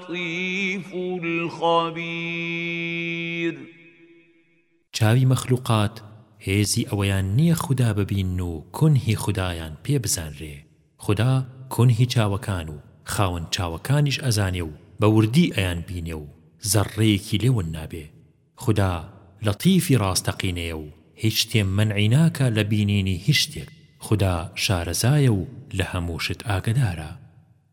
اللطیف الخبیر. چاوی مەخلوقات هێزی ئەوەیان نیە خودا ببینن و کونهی خودایان پێ بزانرێ خودا کونهی چاوەکان و خاوەن چاوەکانیش ئەزانێ و بە وردی ئەیان بینێ و زەڕڕەیەکی لێ ون نابێ خودا لەتیفی ڕاستەقینەیە و هیچ شتێ مەنعی ناکا لە بینینی هیچ شتێک خودا شارەزایە و لە هەموو شت ئاگەدارە.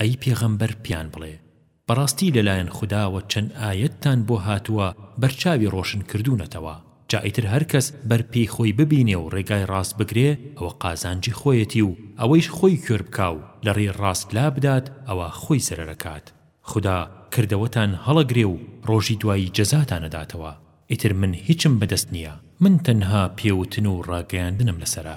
ئەی پێغەمبەر پێیان بڵێ، بەڕاستی لەلایەن خوداوە چەند ئایەتتان بۆ هاتووە بەرچاوی ڕۆشن کردوونەتەوە، جا ئیتر هەر کەس بەر پێی خۆی ببینێ و ڕێگای ڕاست بگرێ ئەوە قازانجی خۆیەتی و ئەوەیش خۆی کوێر بکا و لە ڕێی ڕاست لا بدات ئەوە خۆی زەرەر ئەکات، خودا کردەوەتان هەڵەگرێ و ڕۆژی دوایی جەزاتان ئەداتەوە، ئیتر من هیچم بەدەست نییە، من تەنها پێوتن و ڕاگەیاندنم لەسەرە.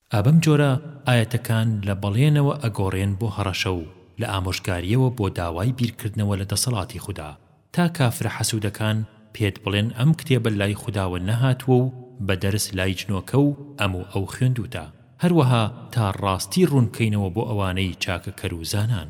ئا بەم جۆرە ئایەتەکان لە بەڵێنەوە ئەگۆڕێن بۆ هەڕەشە و لە ئامۆژگارییەوە بۆ داوای بیرکردنەوە لە دەسەڵاتی خودا، تا کافرە حەسودەکان پێت بڵێن ئەم کتێبە لای خوداوە نەهاتووە و بە دەرس لای جنۆکە و ئەم و ئەو خوێندووتە، هەروەها تا ڕاستی ڕوون کەینەوە بۆ ئەوانەی چاکەکەر و زانان.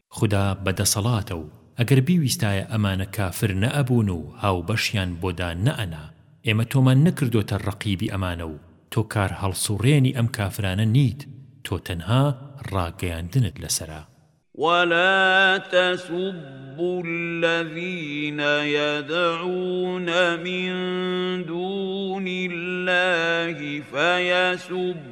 خودا بە دەسەڵاتە و ئەگەر بیویستایە ئەمانە کافر نەئەبوون و هاوبەشیان بۆ دا نەئەنا، ئێمە تۆمان نەکردۆتە ڕەقیبی ئەمانە و تۆ کار هەڵسوڕێنی ئەم کافرانە نیت، تۆ تەنها ڕاگەیاندنت لەسەرە. ولا تسبوا الذين يدعون من دون الله فيسبوا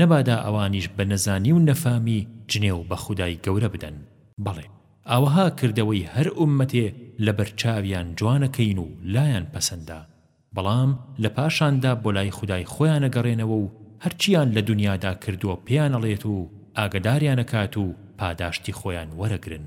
نەبادا ئەوانیش بە نەزانی و نەفامی جنێو بە خودای گەورە بدەن، بەڵێ ئاوەها کردەوەی هەر ئوممەتێ لەبەرچاویان جوانەکەین و لایان پەسەندە، بەڵام لە پاشاندا بۆ لای خودای خۆیانەگەڕێنەوە و هەرچیان لە دونیادا کردووە پێیانەڵێت و ئاگەداریانەکات و پاداشتی خۆیان وەرەگرن.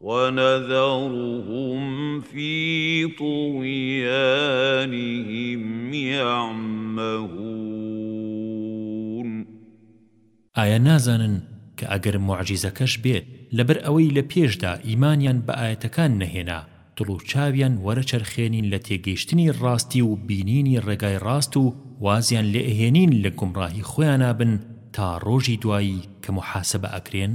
ونذرهم في طغيانهم يعمهون ئایا نازانن کە ئەگەر موعجیزەکەش بێت لەبەر ئەوەی لە پێشدا ئیمانیان بە ئایەتەکان نەهێنا دڵ و چاویان وەرەچەرخێنین لە تێگەیشتنی ڕاستی و بینینی ڕێگای ڕاست و وازیان لێ ئەهێنین لە گومڕاهی خۆیانا بن تا ڕۆژی دوایی کە موحاسەبە ئەکرێن؟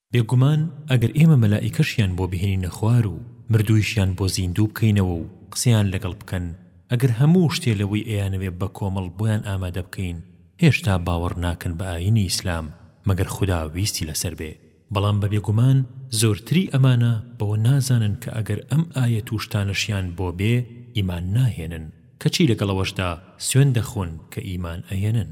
بێگومان ئەگەر ئێمە مەلائیکەشیان بۆ بهێنینە خوار و مردوویشیان بۆ زیندوو بکەینەوە و قسەیان لەگەڵ بکەن، ئەگەر هەموو شتێ لەوەی ئەیانەوێ بە کۆمەڵ بۆیان ئامادە بکەین، هێشتا باوەڕ ناکەن بە ئایینی ئیسلام مەگەر خودا ویستی لەسەر بێ. بەڵام بە بێگومان زۆرتری ئەمانە بەوە نازانن کە ئەگەر ئەم ئایەت و شتانەشیان بۆ بێ ئیمان ناهێنن، کەچی لەگەڵ ئەوەشدا سوێند دەخۆن کە ئیمان ئەهێنن.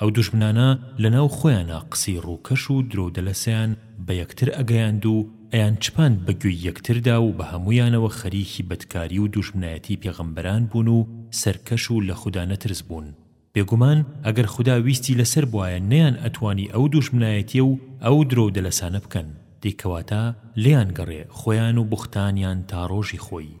ئەو دوژمنانە لە ناو خۆیانا قسەی ڕووکەش و درۆو دەلەسەیان بە یەکتر ئەگەیاند و ئەیان چپاند بە گوێی یەکتردا و بە هەموویانەوە خەریکی بەدکاری و دوژمنایەتی پێغەمبەران بوون و سەرکەش و لە خودا نەترس بوون بێگومان ئەگەر خودا ویستی لەسەر بوایە نەیان ئەتوانی ئەو دوژمنایەتیە و ئەو درۆو دەلەسانە بکەن دەی کەواتە لێیان گەڕێ خۆیان و بوختانیان تا ڕۆژی خۆی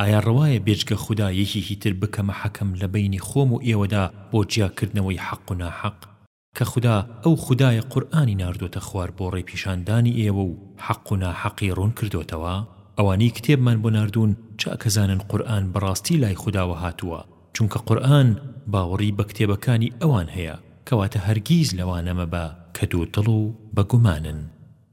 ئایا ڕەوایە بێجگە خودا یەکێکی تر بکەمە حەکەم لە بەینی خۆم و ئێوەدا بۆ جیاکردنەوەی حەق و ناحەق؟ کە خودا ئەو خودایە قورئانی ناردۆتە خوار بۆ ڕێپیشاندانی ئێوە و حەق و ناحەقی ڕوون کردۆتەوە؟ ئەوانەی کتێبمان بۆ ناردوون چاکەزانن قورئان بەڕاستی لای خوداوە هاتووە، چونکە قورئان باوەڕی بە کتێبەکانی ئەوان هەیە، کەواتە هەرگیز لەوانە مەبە کە دوودڵ و بە گومانن.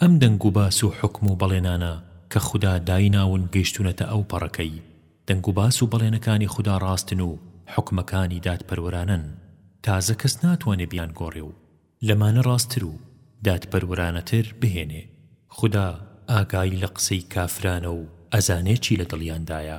ئەم دەنگ و باس و حوکم و بەڵێنانە کە خودا دایناون گەیشتوونەتە ئەو پەڕە کەی دەنگ و باس و بەڵێنەکانی خودا ڕاستن و حوکمەکانی دادپەروەرانەن تازە کەس ناتوانێ بیانگۆڕێ و لەمانە ڕاستتر و دادپەروەرانەتر بهێنێ. خودا ئاگای لە قسەی کافرانە و ئەزانێ چی لە دڵیاندایە.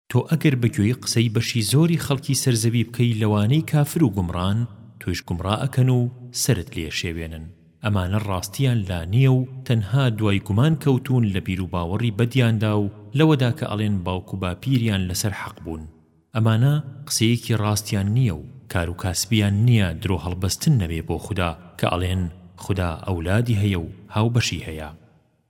تۆ ئەگەر بە گوێی قسەی بەشی زۆری خەڵکی سەر زەوی بکەی لەوانەی کافر و گومڕان تۆیش گومڕا ئەکەن و سەرت لێ شێوێنن ئەمانە ڕاستیان لا نیە و تەنها دوای گومان کەوتوون لە بیرو باوەڕی بەدیاندا و لەوەدا کە ئەڵێن باوک و باپیریان لەسەر حەق بوون ئەمانە قسەیەکی ڕاستیان نیە و کارو کاسبیان نیە درۆ هەڵبەستن نەبێ بۆ خودا کە ئەڵێن خودا ئەولادی هەیە و هاوبەشی هەیە.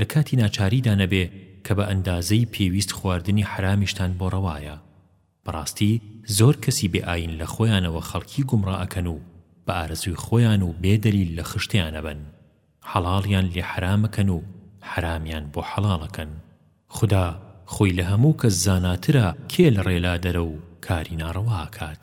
لە کاتی ناچاریدا نەبێ کە بە ئەندازەی پێویست خواردنی حەرامیشتان بۆ ڕەوایە بەڕاستی زۆر کەسی بێ ئاین لە خۆیانەوە خەڵکی گومڕا ئەکەن و بە ئارەزووی خۆیان و بێ دەلیل لە خشتیان ئەبەن حەڵاڵیان لێ حەرام ئەکەن و حەرامیان بۆ حەڵاڵ ئەکەن خودا خۆی لە هەموو کەس زاناترە کێ لە ڕێ لادەرە و کاری ناڕەوا ئەکات.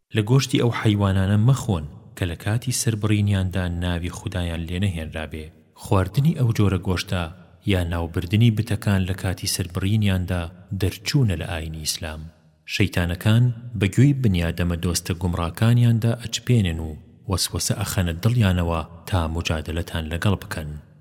لە گۆشتی ئەو حەیوانانە مەخۆن کە لە کاتی سەربڕینیاندا ناوی خودایان لێنەهێنرابێ، خواردنی ئەو جۆرە گۆشتە یا ناوبردنی بتەکان لە کاتی سەربڕینیاندا دەرچوونە لە ئاینی ئیسلام، شەیتانەکان بە گوێی بنیادەمە دۆستە گومڕاکانیاندا ئەچپێنن و وەسوەسە ئەخەنە دڵیانەوە تا موجادەلەتان لەگەڵ بکەن.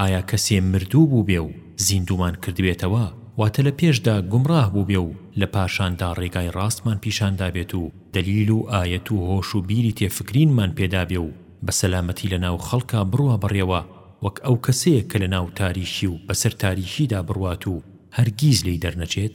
ئایا کەسێ مردوو بووبێ و زیندوومان کردبێتەوە، واتە لە پێشدا گومڕاه بووبێ و لە پاشاندا ڕێگای ڕاستمان پیشان دابێت و دەلیل و ئایەت و هۆش و بیری تێ فکرینمان پێ دابێ و بە سەلامەتی لە ناو خەڵکا بڕوا بەڕێوە وەک ئەو کەسەیەک کە لە ناو تاریکی و بەسەر تاریکیدا بڕوات و هەرگیز لێی دەرنەچێت؟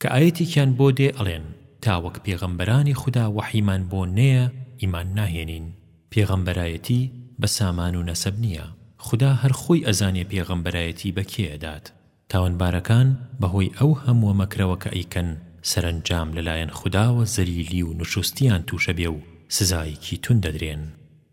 کە ئایەتێکیان بۆ دێ ئەڵێن، تا وەک پێغەمبەرانی خودا وەحیمان بۆ نەیە ئیمان ناهێنین، پێغەمبەرایەتی بە سامان و نەسەب نییە، خودا هەر خۆی ئەزانێ پێغەمبەرایەتی بە کێ ئەدات، تاوانبارەکان بەهۆی ئەو هەمووە مەکرەوە کە ئەیکەن سەرەنجام لەلایەن خوداوە زەلیلی و نوشوستیان تووشەبێ و سزایەکی توند دەدرێن.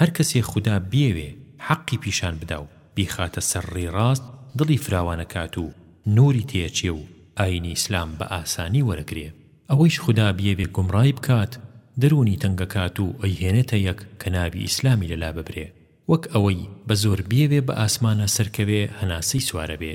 هەر کەسێ خودا بیەوێ حەقی پیشان بدا و بیخاتە سەر ڕێی ڕاست دڵی فراوانەکات و نووری تێچێ و ئایینی ئیسلام بە ئاسانی وەرەگرێ. ئەوەیش خودا بیەوێ گومڕای بکات دەروونی تەنگەکات و ئەیهێنێتە یەک کە ناوی ئیسلامی لەلا ببرێ وەک ئەوەی بە زۆر بیەوێ بە ئاسمانە سەرکەوێ هەناسەی سوارەبێ.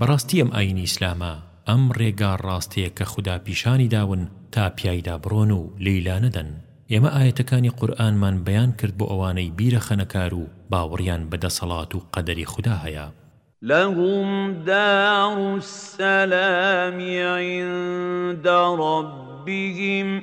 بەڕاستی ئەم ئاینی ئیسلامە ئەم ڕێگا ڕاستەیە کە خودا پیشانی داون تا پیایدا بڕۆن و لێی لانەدەن، ئێمە ئایەتەکانی قورئانمان بەیان کرد بۆ ئەوانەی بیرە خەنەکار و باوەڕیان بە دەسەڵات و قەدەری خودا هەیە. لهم دار السلام عند ربهم.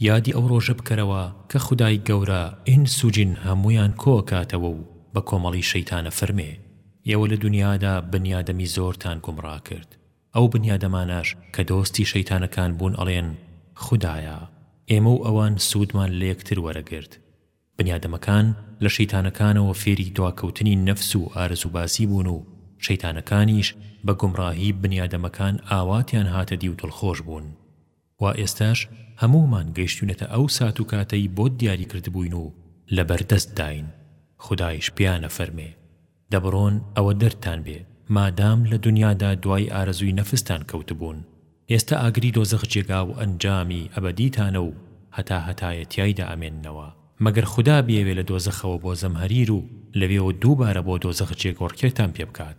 یادی ئەو ڕۆژە بکەرەوە کە خودای گەورە ئینس و جن هەموویان کۆ ئەکاتەوە و بە کۆمەڵی شەیتان ئەفەرمێ، ئێوە لە دونیادا بنیادەمی زۆرتان گومڕا کرد، ئەو بنیادەمانەش کە دۆستی شەیتانەکان بوون ئەڵێن، خودایە ئێمە و ئەوان سوودمان لە یەکتر وەرەگرت. بنیادەمەکان لە شەیتانەکانەوە فێری دواکەوتنی نەفس و ئارەزووبازی بوون و شەیتانەکانیش بە گومڕاهی بنیادەمەکان ئاواتیان هاتە دی و دڵخۆش بوون. وا ئێستاش هەموومان گەیشتوینەتە ئەو سات و کاتەی بۆت دیاری کردبووین و لەبەر دەست داین خودایش پێیان ئەفەرمێ دەبڕۆن ئەوە دەردتان بێ مادام لە دونیادا دوای ئارەزووی نەفستان کەوتبوون ئێستە ئاگری دۆزەخ جێگا و ئەنجامی ئەبەدیتانە و هەتا هەتایە تیایدا ئەمێننەوە مەگەر خودا بیەوێ لە دۆزەخەوە بۆ زەمهەریر و لەوێوە دووبارە بۆ دۆزەخ جێگۆڕکێتان پێ بکات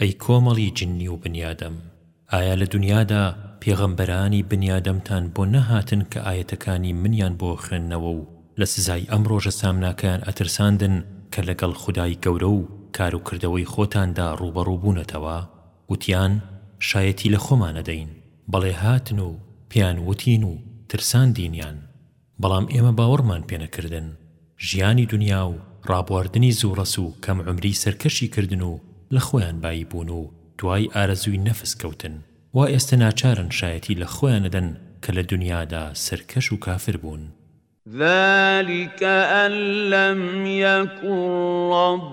ئەی کۆمەڵی جنی و بنیادەم ئایا لە دونیادا پێغەمبەرانی بنیادەمتان بۆ نەهاتن کە ئایەتەکانی منیان بۆ خوێندنەوە و لە سزای ئەم ڕۆژە سامناکەیان ئەترساندن کە لەگەڵ خودای گەورە و کار و کردەوەی خۆتاندا ڕووبەڕوو بوونەتەوە وتیان شایەتی لە خۆمان ئەدەین بەڵێ هاتن و پێیان وتین و ترساندینیان بەڵام ئێمە باوەڕمان پێ نەکردن ژیانی دونیا و ڕابواردنی زووڕەس و کەم عومری سەرکەشی کردن و لە خۆیان بایی بوون و دوای ئارەزووی نەفس کەوتن وا ئێستە ناچارن شایەتی لە خۆیانە دەن کە لە دونیادا سەرکەش و کافر بوون. ذلک ان لم یکن ربک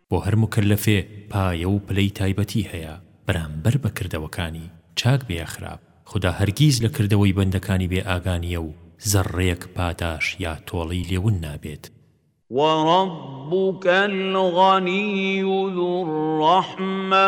بۆ هەر موکەلەفێ پایە و پلەی تایبەتی هەیە بەرامبەر بە کردەوەکانی، چاک بێ یا خراپ، خودا هەرگیز لە کردەوەی بەندەکانی بێ ئاگا نییە و زەڕڕەیەک پاداش یا تۆڵەی لێ ون نابێت. وربک الغنی ذو الرحمە.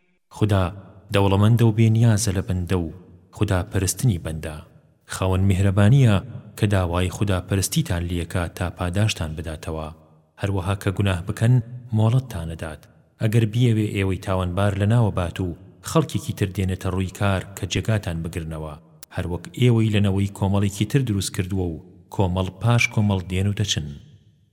خودا دەوڵەمەندە و بێ نیازە لە بەندە و خودا پەرستنی بەندە خاوەن میهرەبانیە کە داوای خودا پەرستیتان لێکات تا پاداشتان بداتەوە هەروەها کە گوناه بکەن مۆڵەتتان ئەدات ئەگەر بیەوێ ئێوەی تاوانبار لەناوە بات و خەڵکێکی تر دێنێتە ڕووی کار کە جێگاتان بگرنەوە هەروەک ئێوەی لە نەوەی کۆمەڵێکی تر دروست کردووە و کۆمەڵ پاش کۆمەڵ دێن و دەچن.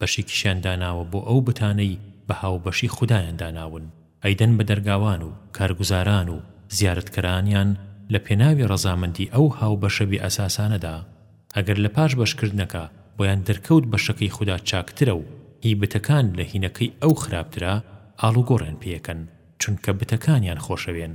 بەشێکیشیان داناوە بۆ ئەو بتانەی بە هاوبەشی خودایان داناون، ئەیدەن بە دەرگاوان و کارگوزاران و زیارەتکەرانیان لە پێناوی ڕەزامەندی ئەو هاوبەشە بێ ئەساسانەدا، ئەگەر لە پاش بەشکردنەکە بۆیان دەرکەوت بەشەکەی خودا چاکترە و هی بتەکان لە هینەکەی ئەو خراپترە، ئاڵوگۆڕیان پێ ئەکەن، چونکە بتەکانیان خۆشەوێن.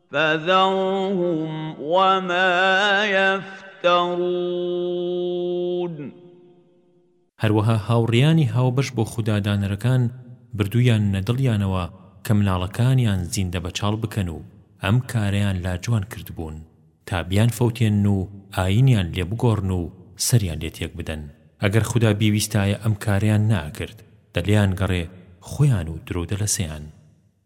فذرهم وما یفترون. هەروەها هاوڕێیانی هاوبەش بۆ خودادانەرەکان بردوویاننە دڵیانەوە کە مناڵەکانیان زیندە بەچاڵ بکەن و ئەم کارەیان لا جوان کردبوون تا بیانفەوتێنن و ئایینیان لێ بگۆڕن و سەریان لێ تێک بدەن ئەگەر خودا بیویستایە ئەم کارەیان نەئەکرد دەلیانگەڕێ خۆیان و درۆودەلەسەیان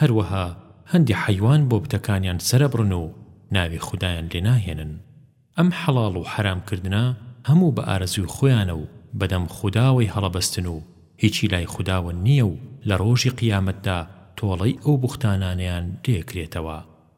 هەروەها هەندێ حەیوان بۆ بتەکانیان سەرەبڕن و ناوی خودایان لێ ناهێنن ئەم حەڵاڵ و حەرام کردنە هەموو بە ئارەزووی خۆیانە و بەدەم خوداوەی هەڵەبەستن و هیچی لای خوداوە نییە و لە ڕۆژی قیامەتدا تۆڵەی ئەو بوختانانەیان لێ کرێتەوە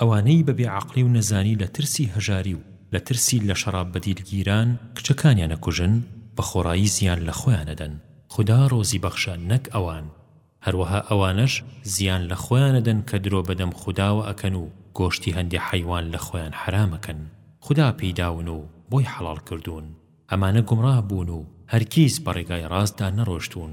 ئەوانەی بە بێ عەقڵی و نەزانی لە ترسی هەژاری و لە ترسی لە شەڕاب بەدیل گیران کچەکانیان ئەکوژن بە خۆڕایی زیان لە خۆیان ئەدەن خودا ڕۆزی بەخشە نەک ئەوان هەروەها ئەوانەش زیان لە خۆیان ئەدەن کە درۆ بەدەم خوداوە ئەکەن و گۆشتی هەندێ حەیوان لە خۆیان حەرام ئەکەن خودا پێی داون و بۆی حەڵاڵ کردوون ئەمانە گومڕا بوون و هەرگیز بە ڕێگای ڕاستدا نەڕۆشتوون.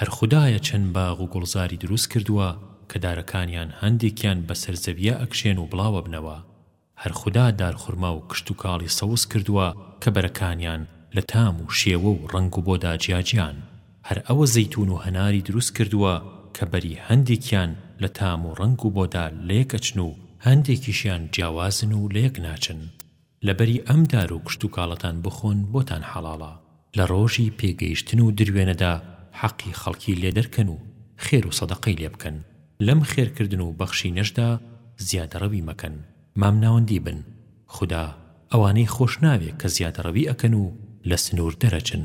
هەر خودایە چەند باغ و گوڵزاری دروست کردووە کە دارەکانیان هەندێکیان بەسەر زەویە ئەکشێن و بڵاو ئەبنەوە هەر خودا دارخورما و کشتوکاڵی سەوز کردووە کە بەرەکانیان لە تام و شێوە و ڕەنگ و بۆدا جیاجیان هەر ئەوە زەیتون و هەناری دروست کردووە کە بەری هەندێکیان لە تام و ڕەنگ و بۆدا لەیەک ئەچن و هەندێکیشیان جیاوازن و لەیەک ناچن. لەبەری ئەم دار و کشتوکاڵەتان بخۆن بۆتان حەڵاڵە لە ڕۆژی پێگەیشتن و دروێنەدا حەقی خەڵکی لێ دەرکەن و خێر و سەدەقەی لێ بکەن لەم خێرکردن و بەخشینەشدا زیادەڕەوی مەکەن مامناوەندی بن خودا ئەوانەی خۆش ناوێ کە زیادەڕەوی ئەکەن و لە سنوور دەرەچن.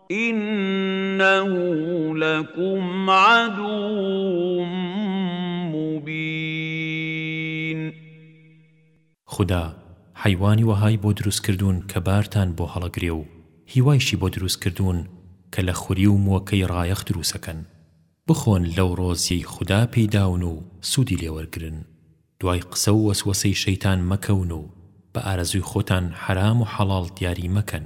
إنه لکم عدو مبین خودا حەیوانی وەهای بۆ دروست کردوون کە بارتان بۆ هەڵەگرێ و هیوایشی بۆ دروست کردوون کە لە خوری و موەکەی ڕایەخ دروسەکەن بخۆن لەو ڕۆزیەی خودا پێی داون و سوودی لێ وەرگرن دوای قسە و وەسوەسەی شەیتان مەکەون و بە ئارەزووی خۆتان حەرام و حەڵاڵ دیاری مەکەن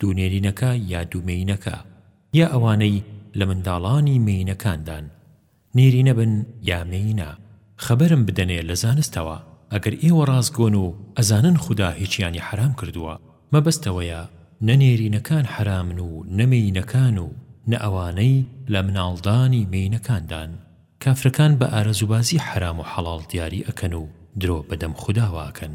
دوونێرینەکە یا دوومێینەکە، یا ئەوانەی لە منداڵانی مێینەکاندان، نێرینە بن یا مێینە، خەبەرم بدەنێ لە زانستەوە، ئەگەر ئێوە ڕاستگۆن و ئەزانن خودا هیچیانی حەرام کردووە، مەبەست ئەوەیە نە نێرینەکان حەرامن و نە مێینەکان و نە ئەوانەی لە مناڵدانی مێینەکاندان، کافرەکان بە ئارەزووبازی حەرام و حەڵاڵ دیاری ئەکەن و درۆ بە دەم خوداوە ئەکەن.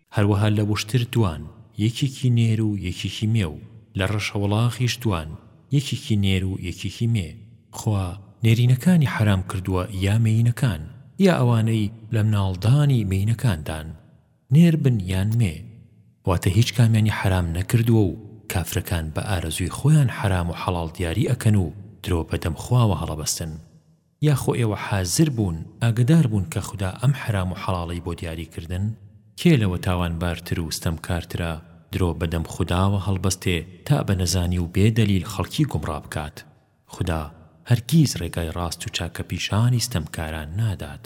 هەروەها لە وشتر دوان، یەکێکی نێر و یەکێکی مێ و لە ڕەشەوڵاخیش دوان، یەکێکی نێر و یەکێکی مێ. خوا نێرینەکانی حەرام کردووە یا مێینەکان، یا ئەوانەی لە مناڵدانی مێینەکاندان، نێر بن یان مێ، واتە هیچ کامیانی حەرام نەکردووە و کافرەکان بە ئارەزووی خۆیان حەرام و حەڵاڵ دیاری ئەکەن و درۆ بە دەم خواوە هەڵەبەستن. یاخۆ ئێوە حازر بوون ئاگەدار بوون کە خودا ئەم حەرام و حەڵاڵەی بۆ دیاری کردن؟ کێ لەوە تاوانبارتر و ستەمکارترە درۆ بە دەم خوداوە هەڵبەستێ تا بە نەزانی و بێ دەلیل خەڵکی گومڕا بکات. خودا هەرگیز ڕێگای ڕاست و چاکەپیشانی ستەمکاران نادات.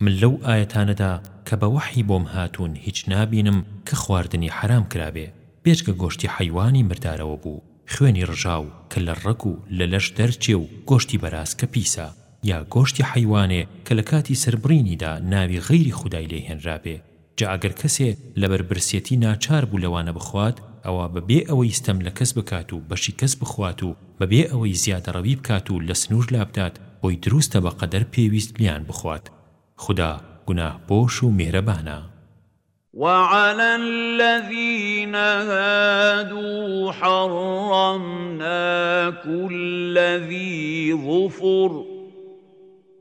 من لەو ئایەتانەدا کە بە وەحی بۆم هاتوون هیچ نابینم کە خواردنی حەرام کرابێ بێجگە گۆشتی حەیوانی مردارەوە بوو خوێنی ڕژاو کە لە ڕەگ و لە لەش دەرچێ و گۆشتی بەراز کە پیسە یا گۆشتی حەیوانێ کە لە کاتی سەربڕینیدا ناوی غەیری خودای لێ هێنرابێ جا ئەگەر کەسێ لەبەر برسیەتی ناچار بوو لەوانە بخوات ئەوا بە بێ ئەوەی ستەم لە کەس بکات و بەشی کەس بخوات و بە بێ ئەوەی زیادەڕەوی بکات و لە سنوور لابدات بۆی دروستە بە قەدەر پێویست لێیان بخوات خودا گوناه پۆش و میهرەبانە. وعلی الذین هادوا حرمنا کل ذی ظفر.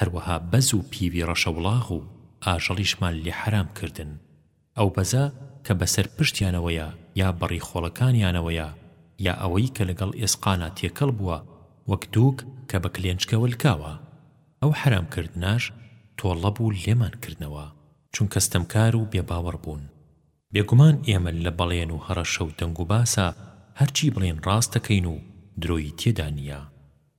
هەروەها بەز و پیوی ڕەشەوڵاغ و ئاژەڵیشمان لێ حەرام کردن، ئەو بەزە کە بەسەر پشتیانەوەیە یا بە ڕیخۆڵەکانیانەوەیە یا ئەوەی کە لەگەڵ ئێسقانا تێکەڵ بووە وەک دووک کە بە کلێنچکەوە لکاوە، ئەو حەرام کردنەش تۆڵە بوو لێمان کردنەوە، چونکە ستەمکار و بێ باوەڕ بوون. بێگومان ئێمە لە بەڵێن و هەڕەشە و دەنگوباسا هەرچی بڵێین ڕاست دەکەین و درۆیی تێدا نییە.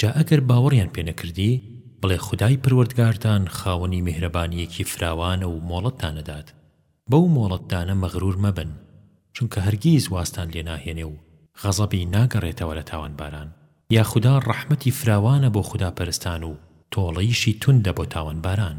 جا ئەگەر باوەڕیان پێ نەکردی، بڵێ خودای پەروەردگارتان خاوەنی میهرەبانییەکی فراوانە و مۆڵەتتان ئەدات، بەو مۆڵەتدانە مەغرور مەبن، چونکە هەرگیز وازتان لێ ناهێنێ و غەزەبی ناگەڕێتەوە لە تاوانباران. یا خودا ڕەحمەتی فراوانە بۆ خوداپەرستان و تۆڵەیشی توندە بۆ تاوانباران.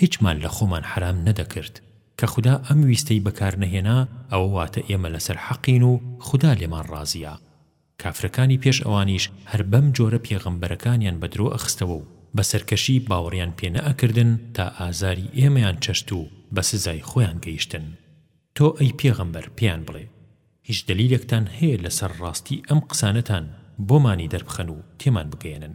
هیچمان لە خۆمان حەرام نەدەکرد، کە خودا ئەم ویستەی بەکار نەهێنا ئەوە واتە ئێمە لەسەر حەقین و خودا لێمان ڕازیە. کافرەکانی پێش ئەوانیش هەر بەم جۆرە پێغەمبەرەکانیان بە درۆ ئەخستەوە و بە سەرکەشی باوەڕیان پێ نەئەکردن تا ئازاری ئێمەیان چەشت و بە سزای خۆیان گەیشتن. تۆ ئەی پێغەمبەر پێیان بڵێ، هیچ دەلیلێکتان هەیە لەسەر ڕاستی ئەم قسانەتان بۆمانی دەربخەن و تێمان بگەیەنن.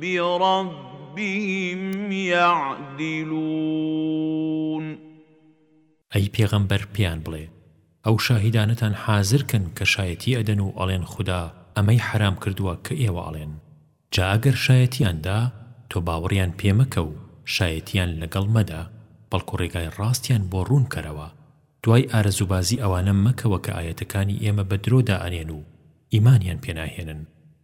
بِرَبِّهِمْ یَعْدِلُونَ ئەی پێغەمبەر پێیان بڵێ، ئەو شاهیدانەتان حازر کەن کە شایەتی ئەدەن و ئەڵێن خودا ئەمەی حەرام کردووە کە ئێوە ئەڵێن. جا ئەگەر شایەتیان دا، تۆ باوەڕیان پێ مەکە و شایەتیان لەگەڵ مەدە، بەڵکو ڕێگای ڕاستیان بۆ ڕوون کەرەوە. دوای ئارەزووبازی ئەوانە مەکەوە کە ئایەتەکانی ئێمە بە درۆ دائەنێن و ئیمانیان پێ ناهێنن.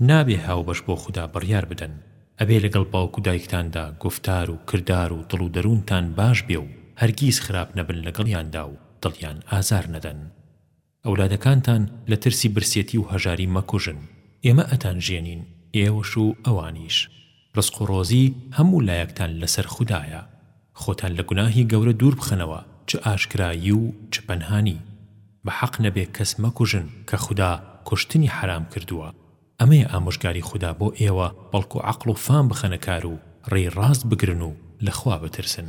نابێ هاوبەش بۆ خودا بڕیار بدەن، ئەبێ لەگەڵ باوک و دایکتاندا گوفتار و کردار و دڵ و دەروونتان باش بێ و هەرگیز خراپ نەبن لەگەڵیاندا و دڵیان ئازار نەدەن. ئەولادەکانتان لە ترسی برسێتی و هەژاری مەکوژن، ئێمە ئەتانژێنین، ئێوەش و ئەوانیش. ڕزق و ڕۆزی هەموو لایەکتان لەسەر خودایە خۆتان لە گوناهی گەورە دوور بخەنەوە چ ئاشکرایی و چ پەنهانی بە حەق نەبێ کەس مەکوژن کە خودا کوشتنی حەرام کردووە ئەمەیە ئامۆژگاری خودا بۆ ئێوە بەڵکو عەقڵ و فام بخەنە کار و ڕێی ڕاست بگرن و لە خوا بترسن.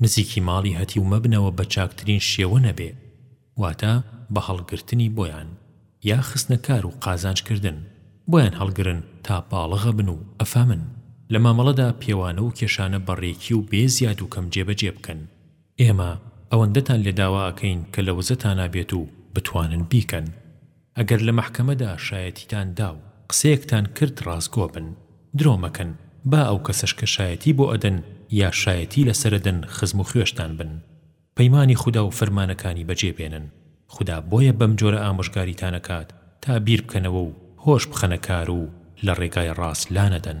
نزیکی ماڵی هەتیو مەبنەوە بە چاکترین شێوە نەبێ واتە بە هەڵگرتنی بۆیان یا خستنە کار و قازانج کردن بۆیان هەڵگرن تا باڵغە بن و ئەفەمن لە مامەڵەدا پێوانە و کێشانە بە ڕێکی و بێ زیاد و کەم جێبەجێ بکەن ئێمە ئەوەندەتان لێ داوا ئەکەین کە لە وزەتانا بێت و بتوانن بیکەن. ئەگەر لە مەحکەمەدا شایەتیتان دا و قسەیەکتان کرد ڕاستگۆ بن، درۆ مەکەن، با ئەو کەسەش کە شایەتی بۆ ئەدەن یا شایەتی لەسەر ئەدەن خزم و خوێشتان بن. پەیمانی خودا و فەرمانەکانی بەجێ بێنن. خودا بۆیە بەم جۆرە ئامۆژگاریتان ئەکات تا بیر بکەنەوە و هۆش بخەنە کار و لە ڕێگای ڕاست لانەدەن.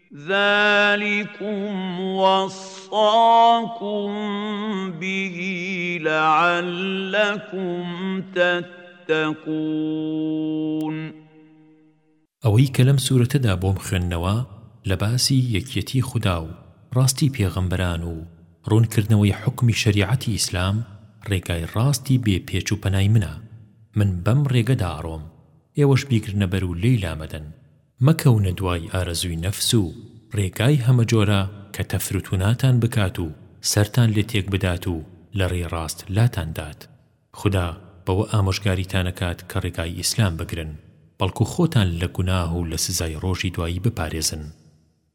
ذلکم وصاکم به لعلکم تتقون ئەوەی کە لەم سورەتەدا بۆم خوێندنەوە لە باسی یەکیەتی خودا و ڕاستی پێغەمبەران و ڕوون کردنەوەی حوکمی شەریعەتی ئیسلام ڕێگای ڕاستی بێ پێچ و پەنای منە من بەم ڕێگەدا ئەڕۆم ئێوەش بیگرنە بەر و لێی لامەدەن مەکەونە دوای ئارەزووی نەفس و ڕێگای هەمەجۆرە کە تەفروتوناتان بکات و سەرتان لێ تێک بدات و لە ڕێی ڕاست لاتان دات خودا بەوە ئامۆژگاریتانەکات کە ڕێگای ئیسلام بگرن بەڵکو خۆتان لە گوناه و لە سزای ڕۆژی دوایی بپارێزن.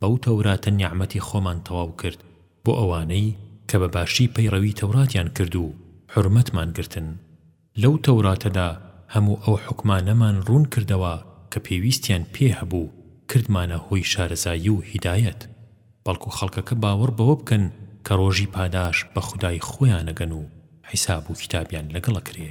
بەو تەوراتە نیعمەتی خۆمان تەواو کرد بۆ ئەوانەی کە بە باشی پەیڕەوی تەوراتیان کرد و حورمەتمان گرتن. لەو تەوراتەدا هەموو ئەو حوکمانەمان ڕوون کردەوە کە پێویستیان پێ هەبوو، کردمانە هۆی شارەزایی و هیدایەت، بەڵکو خەڵکەکە باوەڕ بەوە بکەن کە ڕۆژی پاداش بە خودای خۆیان ئەگەن و حیساب و کیتابیان لەگەڵ ئەکرێ.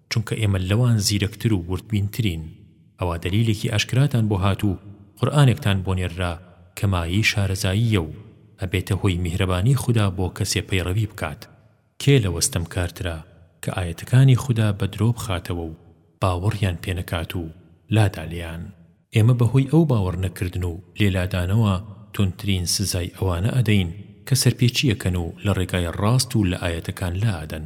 چونکە ئێمە لەوان زیرەکتر و وردبینترین، ئەوا دەلیلێکی ئاشکراتان بۆ هات و قورئانێکتان بۆ نێررا کە مایەی شارەزاییە و ئەبێتە هۆی میهرەبانی خودا بۆ کەسێ پەیڕەوی بکات، کێ لەوە ستەمکارترە کە ئایەتەکانی خودا بە درۆ بخاتەوە و باوەڕیان پێ نەکات و لادا لێیان. ئێمە بە هۆی ئەو باوەڕ نەکردن و لێ لادانەوە توندترین سزای ئەوانە ئەدەین کە سەرپێچی ئەکەن و لە ڕێگای ڕاست و لە ئایەتەکان لا ئەدەن.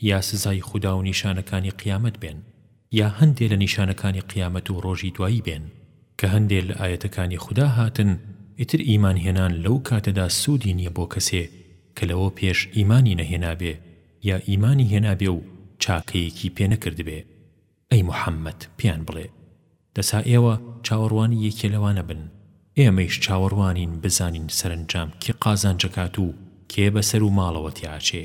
یا سزای خودا و نیشانەکانی قیامەت بێن، یا هەندێ لە نیشانەکانی قیامەت و ڕۆژی دوایی بێن، کە هەندێ لە ئایەتەکانی خودا هاتن، ئیتر ئیمان هێنان لەو کاتەدا سوودی نیە بۆ کەسێ کە لەوە پێش ئیمانی نەهێنابێ یا ئیمانی هێنابێ و چاکەیەکی پێ نەکردبێ، ئەی محمد پێیان بڵێ، دەسا ئێوە چاوەڕوانی یەکێ لەوانە بن، ئێمەیش چاوەڕوانین بزانین سەرەنجام کێ قازانج ئەکات و کێ بە سەر و ماڵەوە تێئەچێ.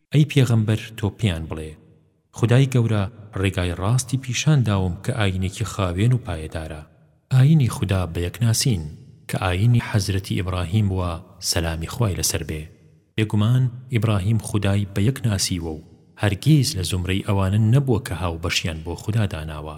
ئەی پێغەمبەر تۆ پێیان بڵێ، خودای گەورە ڕێگای ڕاستی پیشان داوم کە ئایینێکی خاوێن و پایەدارە، ئایینی خودا بە یەکناسین، کە ئایینی حەزرەتی ئیبڕاهیم بووە سەلامی خوای لەسەر بێ، بێگومان ئیبڕاهیم خودای بە یەک ناسیوە و هەرگیز لە زومرەی ئەوانە نەبووە کە هاوبەشیان بۆ خودا داناوە.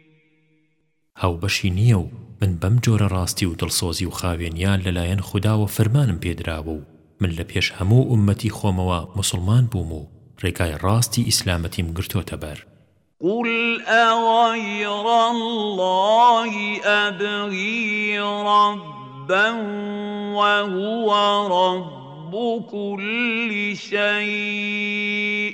هاوبەشی نییە و من بەم جۆرە ڕاستی و دڵسۆزی و خاوێنییە لە لایەن خوداوە فەرمانم پێ دراوە و من لە پێش هەموو ئوممەتی خۆمەوە موسڵمان بووم و ڕێگای ڕاستی ئیسلامەتیم گرتۆتە بەر. قل اغیر اللە ابغی ربا وهو رب کل شیء.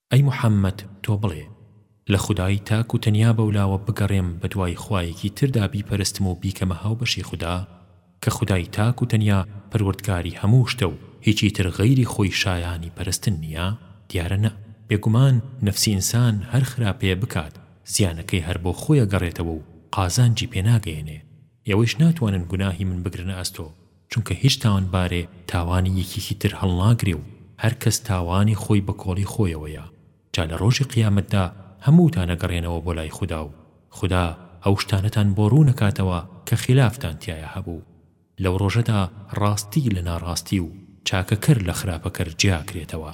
ئەی محەممەد تۆ بڵێ، لە خودای تاک و تەنیا بەولاوە بگەڕێم بە دوای خوایەکی تردا بیپەرستم و بیکەمە هاوبەشی خودا؟ کە خودای تاک و تەنیا پەروەردگاری هەموو شتە و هیچی تر غەیری خۆی شایانی پەرستن نییە؟ دیارە نا. بێگومان نەفسی ئینسان هەر خراپەیە بکات، زیانەکەی هەر بۆ خۆی ئەگەڕێتەوە و قازانجی پێ ناگەیەنێ. ئێوەیش ناتوانن گوناهی من بگرنە ئەستۆ، چونکە هیچ تاوانبارێ تاوانی یەکێکی تر هەڵناگرێ و هەرکەس تاوانی خۆی بە کۆڵی خۆیەوەیە جا لە ڕۆژی قیامەتدا هەمووتان ئەگەڕێنەوە بۆ لای خودا و خودا ئەو شتانەتان بۆ ڕوون ئەکاتەوە کە خیلافتان تیایا هەبوو لەو ڕۆژەدا ڕاستی لە ناڕاستی و چاکەکەر لە خراپەکەر جیاکرێتەوە.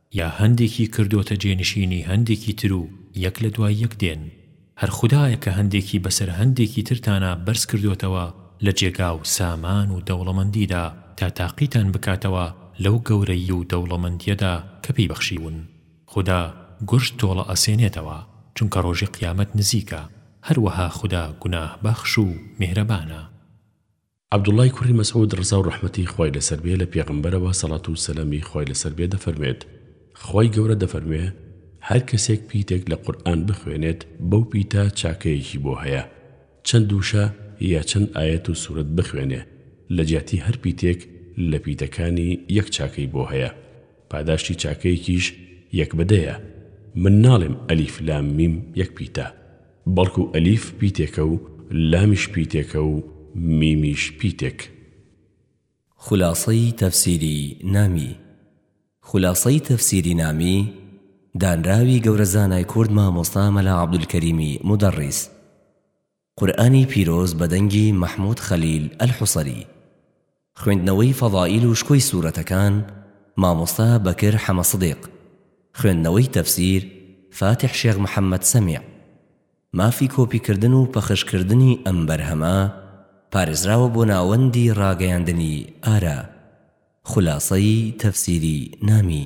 یا هەندێکی کردۆتە جێنشینی هەندێکی تر و یەک لە دوای یەک دێن هەر خودایە کە هەندێکی بەسەر هەندێکی ترتانا بەرز کردۆتەوە لە جێگا و سامان و دەوڵەمەندیدا تا تاقیتان بکاتەوە لەو گەورەیی و دەوڵەمەندیەدا کە پێی بەخشیون خودا گورج تۆڵە ئەسێنێتەوە چونکە ڕۆژی قیامەت نزیکە هەروەها خودا گوناهبەخش و میهرەبانە. عبداللەی کوڕی مەسعود ڕزاو ڕەحمەتی خوای لەسەر بێ لە پێغەمبەرەوە سەڵات و سەلامی خوای لەسەر بێ دەفەرموێت، خوای گەورە دەفەرموێ، هەر کەسێک پیتێک لە قورئان بخوێنێت بەو پیتە چاکەیەکی بۆ هەیە، چەند وشە یا چەند ئایەت و سورەت بخوێنێ لە جیاتی هەر پیتێک لە پیتەکانی یەک چاکەی بۆ هەیە، پاداشتی چاکەیەکیش یەک بە دەیە، من ناڵێم، الیف لام میم، یەک پیتە. بەڵکو ئەلیف پیتێکە و لامیش پیتێکە و میمیش پیتێک. خولاسەی تەفسیری نامی خولاسەی تەفسیری نامی دانراوی گەورە زانای کورد مامۆستا مەلا عەبدولکەریمی مودەڕیس. قورئانی پیرۆز بە دەنگی مەحمود خەلیل ئەلحوسری. خوێندنەوەی فەضائیل و شکۆی سورەتەکان مامۆستا بەکر حەمە سدیق خوێندنەوەی تەفسیر فاتیح شێخ محمد سەمیع مافی کۆپی کردن و پەخش کردنی ئەم بەرهەمە پارێزراوە بۆ ناوەندی ڕاگەیاندنی ئارا خولاسەی تەفسیری نامی.